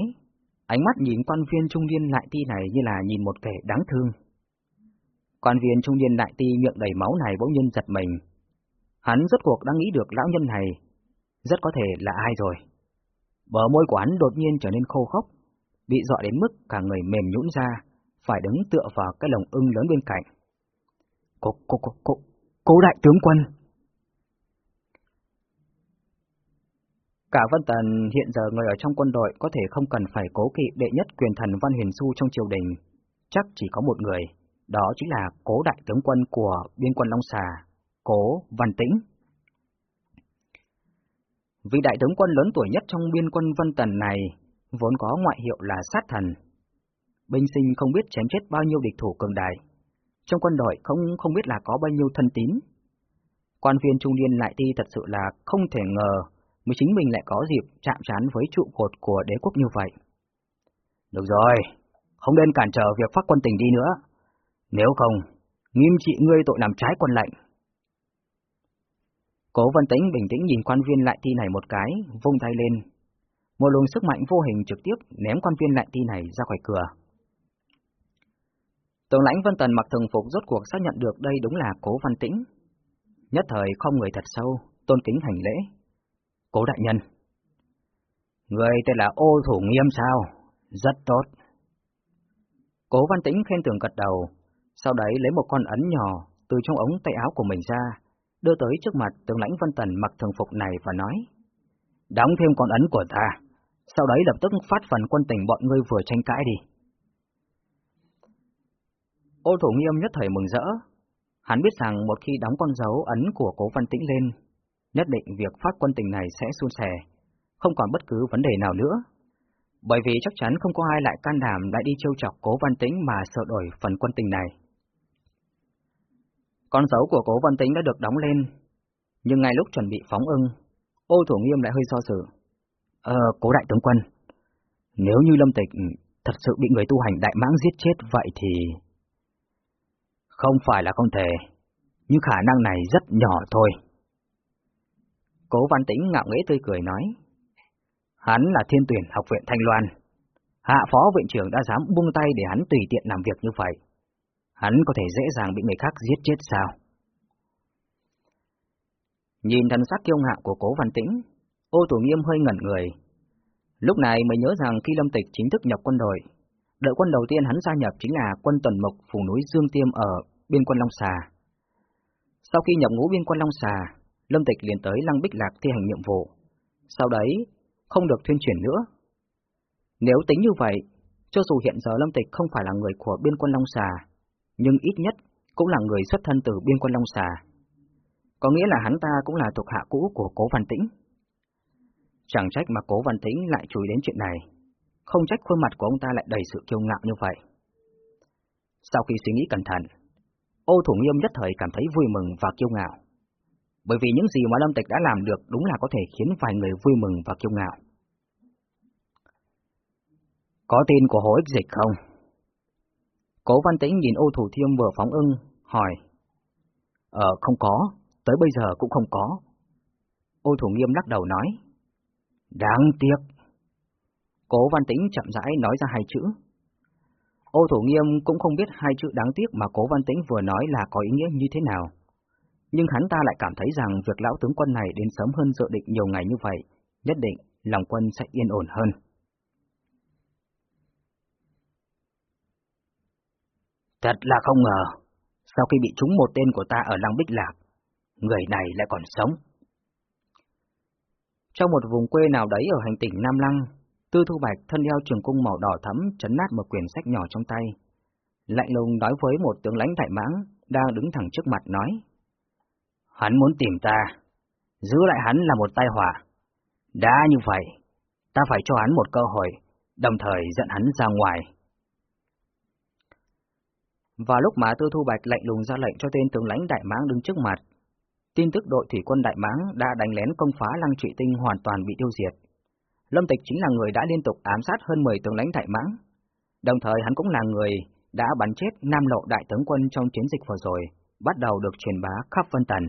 ánh mắt nhìn quan viên trung niên lại ti này như là nhìn một kẻ đáng thương. Quan viên trung niên lại ti miệng đầy máu này bỗng nhiên giật mình. Hắn rốt cuộc đã nghĩ được lão nhân này, rất có thể là ai rồi. Bờ môi của hắn đột nhiên trở nên khô khốc, bị dọa đến mức cả người mềm nhũn ra, phải đứng tựa vào cái lồng ưng lớn bên cạnh. Cố, cố, cố, cố, cố đại tướng quân! Cả Vân Tần hiện giờ người ở trong quân đội có thể không cần phải cố kỵ đệ nhất quyền thần Văn Huyền Xu trong triều đình, chắc chỉ có một người, đó chính là cố đại tướng quân của biên quân Long Xà, cố Văn Tĩnh. Vị đại tướng quân lớn tuổi nhất trong biên quân Vân Tần này vốn có ngoại hiệu là sát thần. Binh sinh không biết chém chết bao nhiêu địch thủ cường đại. Trong quân đội không không biết là có bao nhiêu thân tín. Quan viên trung niên lại thi thật sự là không thể ngờ mới chính mình lại có dịp chạm trán với trụ cột của đế quốc như vậy. Được rồi, không nên cản trở việc phát quân tình đi nữa. Nếu không, nghiêm trị ngươi tội làm trái quân lệnh. Cố Vân Tĩnh bình tĩnh nhìn quan viên lại thi này một cái, vung tay lên. Một luồng sức mạnh vô hình trực tiếp ném quan viên lại thi này ra khỏi cửa. Tổng lãnh Vân Tần mặc thường phục rốt cuộc xác nhận được đây đúng là Cố Văn Tĩnh. Nhất thời không người thật sâu, tôn kính hành lễ. Cố đại nhân. Người tên là ô thủ nghiêm sao? Rất tốt. Cố Văn Tĩnh khen tưởng gật đầu, sau đấy lấy một con ấn nhỏ từ trong ống tay áo của mình ra, đưa tới trước mặt tướng lãnh Vân Tần mặc thường phục này và nói. Đóng thêm con ấn của ta, sau đấy lập tức phát phần quân tình bọn ngươi vừa tranh cãi đi. Ô thủ nghiêm nhất thời mừng rỡ. Hắn biết rằng một khi đóng con dấu ấn của cố văn tĩnh lên, nhất định việc phát quân tình này sẽ suôn sẻ, không còn bất cứ vấn đề nào nữa. Bởi vì chắc chắn không có ai lại can đảm lại đi trêu chọc cố văn tĩnh mà sợ đổi phần quân tình này. Con dấu của cố văn tĩnh đã được đóng lên, nhưng ngay lúc chuẩn bị phóng ưng, ô thủ nghiêm lại hơi do dự. Ờ, cố đại tướng quân, nếu như lâm tịch thật sự bị người tu hành đại mãng giết chết vậy thì... Không phải là không thể, nhưng khả năng này rất nhỏ thôi. Cố Văn Tĩnh ngạo nghễ tươi cười nói. Hắn là thiên tuyển học viện Thanh Loan. Hạ phó viện trưởng đã dám buông tay để hắn tùy tiện làm việc như vậy. Hắn có thể dễ dàng bị người khác giết chết sao? Nhìn thần sắc kiêu ngạo của cố Văn Tĩnh, ô thủ nghiêm hơi ngẩn người. Lúc này mới nhớ rằng khi Lâm Tịch chính thức nhập quân đội, Đội quân đầu tiên hắn gia nhập chính là quân tuần mộc phủ núi Dương Tiêm ở biên quân Long Xà. Sau khi nhập ngũ biên quân Long Xà, Lâm Tịch liền tới Lăng Bích Lạc thi hành nhiệm vụ. Sau đấy, không được thuyên chuyển nữa. Nếu tính như vậy, cho dù hiện giờ Lâm Tịch không phải là người của biên quân Long Xà, nhưng ít nhất cũng là người xuất thân từ biên quân Long Xà. Có nghĩa là hắn ta cũng là thuộc hạ cũ của Cố Văn Tĩnh. Chẳng trách mà Cố Văn Tĩnh lại chùi đến chuyện này không trách khuôn mặt của ông ta lại đầy sự kiêu ngạo như vậy. Sau khi suy nghĩ cẩn thận, ô thủ nghiêm nhất thời cảm thấy vui mừng và kiêu ngạo. Bởi vì những gì mà Lâm Tịch đã làm được đúng là có thể khiến vài người vui mừng và kiêu ngạo. Có tin của Hồ Ích Dịch không? Cố Văn Tĩnh nhìn ô thủ thiêm vừa phóng ưng, hỏi. Ờ, không có, tới bây giờ cũng không có. Ô thủ nghiêm lắc đầu nói. Đáng tiếc. Cố Văn Tĩnh chậm rãi nói ra hai chữ. Ô Thủ Nghiêm cũng không biết hai chữ đáng tiếc mà Cố Văn Tĩnh vừa nói là có ý nghĩa như thế nào. Nhưng hắn ta lại cảm thấy rằng việc lão tướng quân này đến sớm hơn dự định nhiều ngày như vậy, nhất định lòng quân sẽ yên ổn hơn. Thật là không ngờ, sau khi bị trúng một tên của ta ở Lăng Bích Lạc, người này lại còn sống. Trong một vùng quê nào đấy ở hành tỉnh Nam Lăng, Tư Thu Bạch thân đeo trường cung màu đỏ thẫm chấn nát một quyển sách nhỏ trong tay. Lạnh lùng nói với một tướng lãnh đại mãng đang đứng thẳng trước mặt nói. Hắn muốn tìm ta, giữ lại hắn là một tai họa. Đã như vậy, ta phải cho hắn một cơ hội, đồng thời dẫn hắn ra ngoài. Và lúc mà Tư Thu Bạch lạnh lùng ra lệnh cho tên tướng lãnh đại mãng đứng trước mặt, tin tức đội thủy quân đại mãng đã đánh lén công phá lăng trụy tinh hoàn toàn bị tiêu diệt. Lâm Tịch chính là người đã liên tục ám sát hơn 10 tướng lãnh đại mãng. Đồng thời hắn cũng là người đã bắn chết Nam Lộ đại tướng quân trong chiến dịch vừa rồi, bắt đầu được truyền bá khắp Vân Tần.